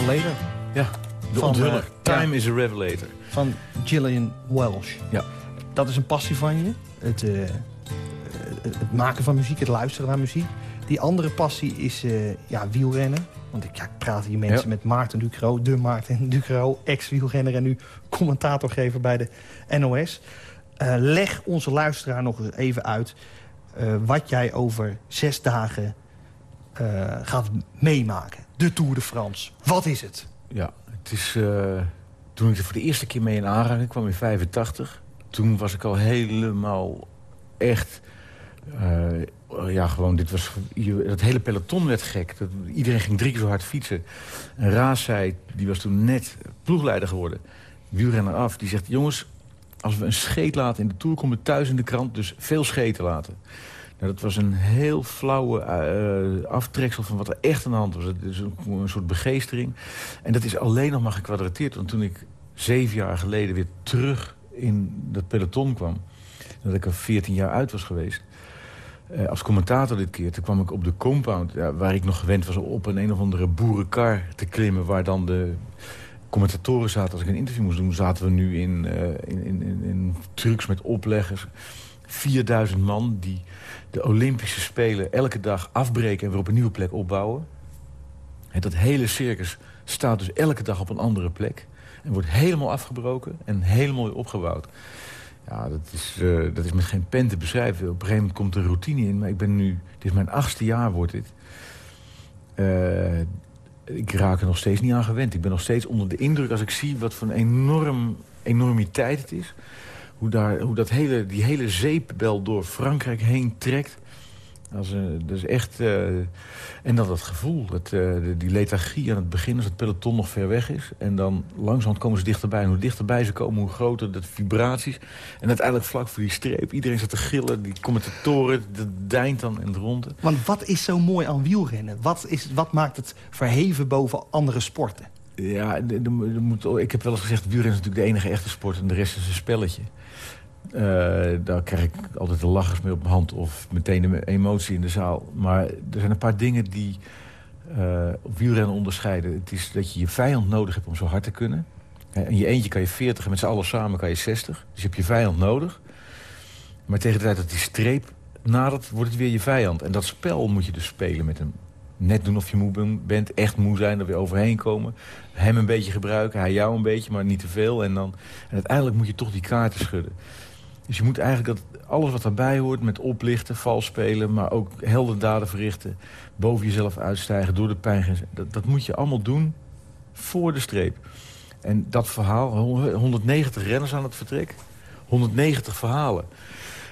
Revelator. Ja, de Van, onthuller. eh, Time ja. is a revelator. Van Gillian Welsh. Ja. Dat is een passie van je. Het, eh, eh, het maken van muziek, het luisteren naar muziek. Die andere passie is eh, ja, wielrennen. Want ik, ja, ik praat hier mensen Ja. met Maarten Ducro, de Maarten Ducro, ex-wielrenner en nu commentatorgever bij de NOS. Eh, leg onze luisteraar nog eens even uit eh, wat jij over zes dagen eh, gaat meemaken. De Tour de France. Wat is het? Ja, het is... eh, toen ik er voor de eerste keer mee in aanraking kwam in 85... toen was ik al helemaal echt... eh, ja, gewoon, dit was... Het hele peloton werd gek. Dat, iedereen ging drie keer zo hard fietsen. En Raas zei, die was toen net ploegleider geworden. Wielrenner af, die zegt... jongens, als we een scheet laten in de Tour... komen we thuis in de krant, dus veel scheten laten. Dat was een heel flauwe eh, aftreksel van wat er echt aan de hand was. Het is een, soort begeestering. En dat is alleen nog maar gekwadrateerd. Want toen ik zeven jaar geleden weer terug in dat peloton kwam... dat ik er 14 jaar uit was geweest... eh, als commentator dit keer, toen kwam ik op de compound... Ja, waar ik nog gewend was op een een of andere boerenkar te klimmen... waar dan de commentatoren zaten als ik een interview moest doen... zaten we nu in, eh, in, in, in, in trucks met opleggers. 4000 man die de Olympische Spelen elke dag afbreken... en weer op een nieuwe plek opbouwen. En dat hele circus staat dus elke dag op een andere plek. En wordt helemaal afgebroken en helemaal opgebouwd. Ja, dat is, eh, dat is met geen pen te beschrijven. Op een gegeven moment komt er routine in. Maar ik ben nu... Dit is mijn achtste jaar, wordt dit. Eh, ik raak er nog steeds niet aan gewend. Ik ben nog steeds onder de indruk als ik zie wat voor een enorm, enormiteit het is. Hoe, daar, hoe dat hele, die hele zeepbel door Frankrijk heen trekt. Als, dat is echt... eh, en dan dat gevoel, dat, eh, de- die lethargie aan het begin... als het peloton nog ver weg is. En dan langzaam komen ze dichterbij. En hoe dichterbij ze komen, hoe groter de vibraties. En uiteindelijk vlak voor die streep. Iedereen zat te gillen, die commentatoren, dat deint dan en het rond. Want wat is zo mooi aan wielrennen? Wat, is, wat maakt het verheven boven andere sporten? Ja, de- de- de moet, ik heb wel eens gezegd... wielrennen is natuurlijk de enige echte sport en de rest is een spelletje. Eh, daar krijg ik altijd de lachers mee op mijn hand of meteen de emotie in de zaal. Maar er zijn een paar dingen die eh, op wielrennen onderscheiden. Het is dat je je vijand nodig hebt om zo hard te kunnen. In je eentje kan je 40 en met z'n allen samen kan je 60. Dus je hebt je vijand nodig. Maar tegen de tijd dat die streep nadert, wordt het weer je vijand. En dat spel moet je dus spelen met hem. Net doen of je moe ben- bent, echt moe zijn, er weer overheen komen. Hem een beetje gebruiken, hij jou een beetje, maar niet te veel. En, dan, en uiteindelijk moet je toch die kaarten schudden. Dus je moet eigenlijk dat alles wat daarbij hoort met oplichten, vals spelen... maar ook heldendaden verrichten, boven jezelf uitstijgen, door de pijn... Dat, dat moet je allemaal doen voor de streep. En dat verhaal, 190 renners aan het vertrek, 190 verhalen.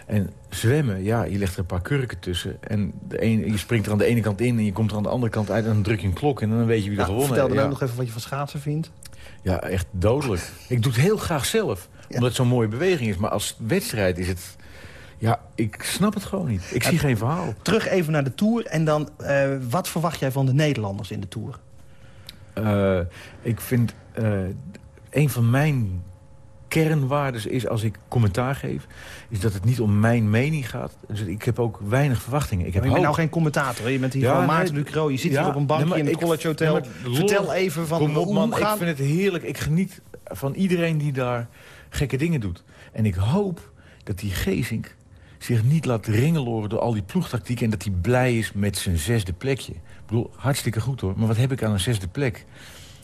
En zwemmen, ja, je legt er een paar kurken tussen. En de een, je springt er aan de ene kant in en je komt er aan de andere kant uit... en dan druk je een klok en dan weet je wie er Nou, gewonnen vertel dan heeft. ook Ja. nog even wat je van schaatsen vindt. Ja, echt dodelijk. Ik doe het heel graag zelf. Omdat het zo'n mooie beweging is. Maar als wedstrijd is het... Ja, ik snap het gewoon niet. Ik zie geen verhaal. Terug even naar de Tour. En dan, eh, wat verwacht jij van de Nederlanders in de Tour? Eh, ik vind... eh, een van mijn kernwaardes is als ik commentaar geef... is dat het niet om mijn mening gaat. Dus ik heb ook weinig verwachtingen. Ik heb je bent nou geen commentator. Je bent hier Ja, van nee, Maarten Ducro. Je zit ja, hier op een bankje nee, in het ik- College Hotel. nee, Vertel even van Kom op man, gaan... ik vind het heerlijk. Ik geniet van iedereen die daar gekke dingen doet. En ik hoop dat die Gezink zich niet laat ringeloren door al die ploegtactieken... en dat hij blij is met zijn zesde plekje. Ik bedoel, hartstikke goed hoor. Maar wat heb ik aan een zesde plek?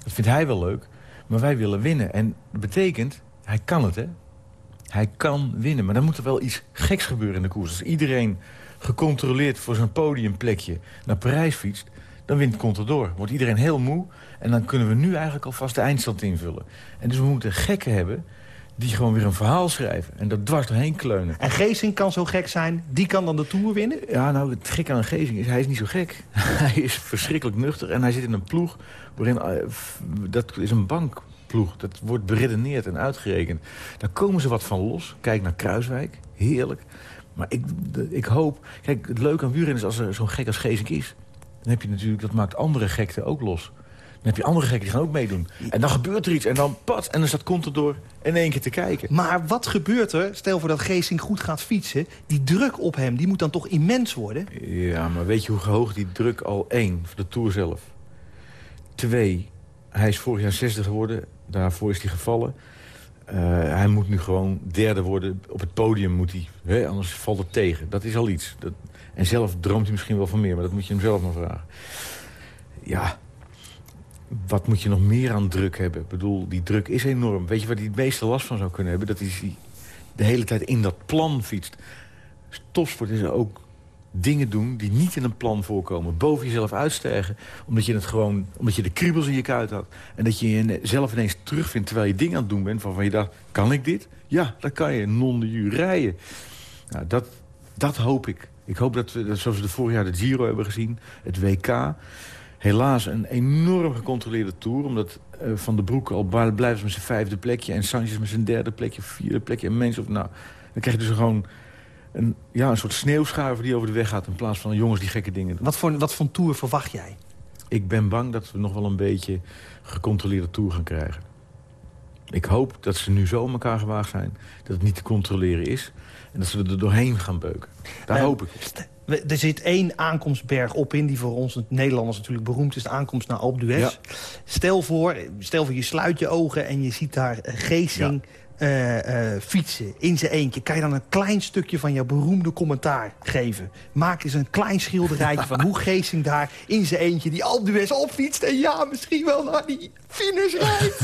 Dat vindt hij wel leuk. Maar wij willen winnen. En dat betekent, hij kan het hè. Hij kan winnen. Maar dan moet er wel iets geks gebeuren in de koers. Als iedereen gecontroleerd voor zijn podiumplekje naar Parijs fietst... dan wint Contador. Wordt iedereen heel moe. En dan kunnen we nu eigenlijk alvast de eindstand invullen. En dus we moeten gekken hebben die gewoon weer een verhaal schrijven. En dat dwars doorheen kleunen. En Geesink kan zo gek zijn. Die kan dan de Tour winnen. Ja, nou, het gek aan Gezing is, hij is niet zo gek. hij is verschrikkelijk nuchter en hij zit in een ploeg... waarin, eh, dat is een bankploeg. Dat wordt beredeneerd en uitgerekend. Daar komen ze wat van los. Kijk naar Kruiswijk, heerlijk. Maar ik, ik hoop... Kijk, het leuke aan wielrennen is als er zo'n gek als Gezing is... dan heb je natuurlijk, dat maakt andere gekte ook los. Dan heb je andere gekken die gaan ook meedoen. En dan gebeurt er iets en dan pat, en dan staat Contador in één keer te kijken. Maar wat gebeurt er? Stel voor dat Geesink goed gaat fietsen. Die druk op hem, die moet dan toch immens worden? Ja, maar weet je hoe hoog die druk al één, voor de Tour zelf. Twee, hij is vorig jaar 60 geworden. Daarvoor is hij gevallen. Eh, hij moet nu gewoon derde worden. Op het podium moet hij. Hè? Anders valt het tegen. Dat is al iets. Dat, en zelf droomt hij misschien wel van meer. Maar dat moet je hem zelf maar vragen. Ja, wat moet je nog meer aan druk hebben? Ik bedoel, die druk is enorm. Weet je waar hij het meeste last van zou kunnen hebben? Dat hij de hele tijd in dat plan fietst. Topsport is ook dingen doen die niet in een plan voorkomen. Boven jezelf uitstijgen, omdat je, het gewoon, omdat je de kriebels in je kuit had. En dat je jezelf ineens terugvindt terwijl je dingen aan het doen bent... waarvan je dacht, kan ik dit? Ja, dat kan je, non de rijden. Nou, dat, dat hoop ik. Ik hoop dat we, zoals we de vorig jaar de Giro hebben gezien, het WK... helaas een enorm gecontroleerde Tour... omdat uh, Van de Broek al blijft met zijn vijfde plekje... en Sanchez met zijn derde plekje, vierde plekje... en mensen, of, nou, dan krijg je dus gewoon een, ja, een soort sneeuwschuiver die over de weg gaat... in plaats van jongens die gekke dingen doen. Wat voor, wat voor tour verwacht jij? Ik ben bang dat we nog wel een beetje gecontroleerde tour gaan krijgen. Ik hoop dat ze nu zo op elkaar gewaagd zijn... dat het niet te controleren is... en dat ze er doorheen gaan beuken. Daar hoop ik Er zit één aankomstberg op in... die voor ons Nederlanders natuurlijk beroemd is. De aankomst naar Alpe d'Huez. Stel, voor, stel voor, je sluit je ogen en je ziet daar Geesing... Uh, fietsen in zijn eentje... kan je dan een klein stukje van jouw beroemde commentaar geven. Maak eens een klein schilderijtje van hoe Geesing daar in zijn eentje... die Alpe opfietst en ja, misschien wel naar die finish rijdt.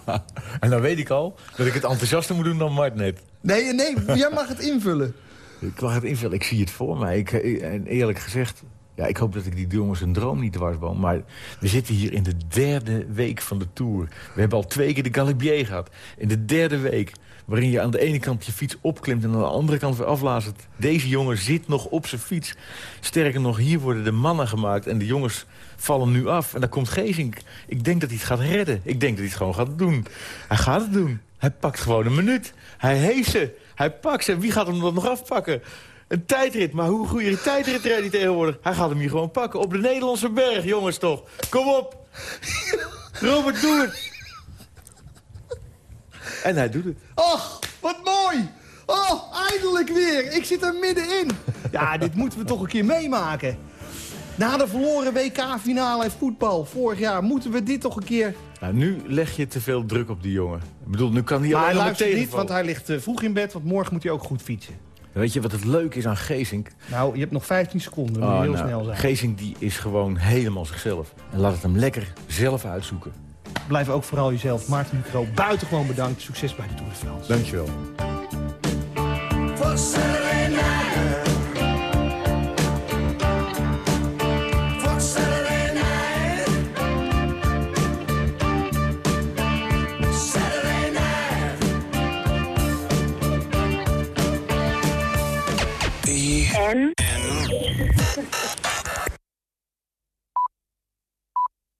en dan weet ik al dat ik het enthousiaster moet doen dan Mart net. Nee, nee, jij mag het invullen. Ik mag het invullen, ik zie het voor mij. Ik, en eerlijk gezegd, ja, ik hoop dat ik die jongens een droom niet dwarsboom. Maar we zitten hier in de derde week van de Tour. We hebben al twee keer de Galibier gehad. In de derde week, waarin je aan de ene kant je fiets opklimt... en aan de andere kant weer aflazert. Deze jongen zit nog op zijn fiets. Sterker nog, hier worden de mannen gemaakt... en de jongens vallen nu af. En daar komt Gezink. Ik denk dat hij het gaat redden. Ik denk dat hij het gewoon gaat doen. Hij gaat het doen. Hij pakt gewoon een minuut. Hij heet ze. Hij pakt ze. Wie gaat hem dan nog afpakken? Een tijdrit, maar hoe goede tijdrit rijdt hij tegenwoordig? Hij gaat hem hier gewoon pakken op de Nederlandse berg, jongens toch. Kom op. Robert, doe het. En hij doet het. Och, wat mooi. Oh, eindelijk weer. Ik zit er middenin. Ja, dit moeten we toch een keer meemaken. Na de verloren WK-finale in voetbal vorig jaar moeten we dit toch een keer... Nou, nu leg je te veel druk op die jongen. Ik bedoel, nu kan hij maar hij luistert niet, want hij ligt eh, vroeg in bed, want morgen moet hij ook goed fietsen. Weet je wat het leuke is aan Geesink? Nou, je hebt nog 15 seconden, dan moet je oh, heel nou, snel zijn. Geesink die is gewoon helemaal zichzelf. En laat het hem lekker zelf uitzoeken. Blijf ook vooral jezelf. Maarten Micro, buitengewoon bedankt. Succes bij de Tour de France. Dankjewel. N. N.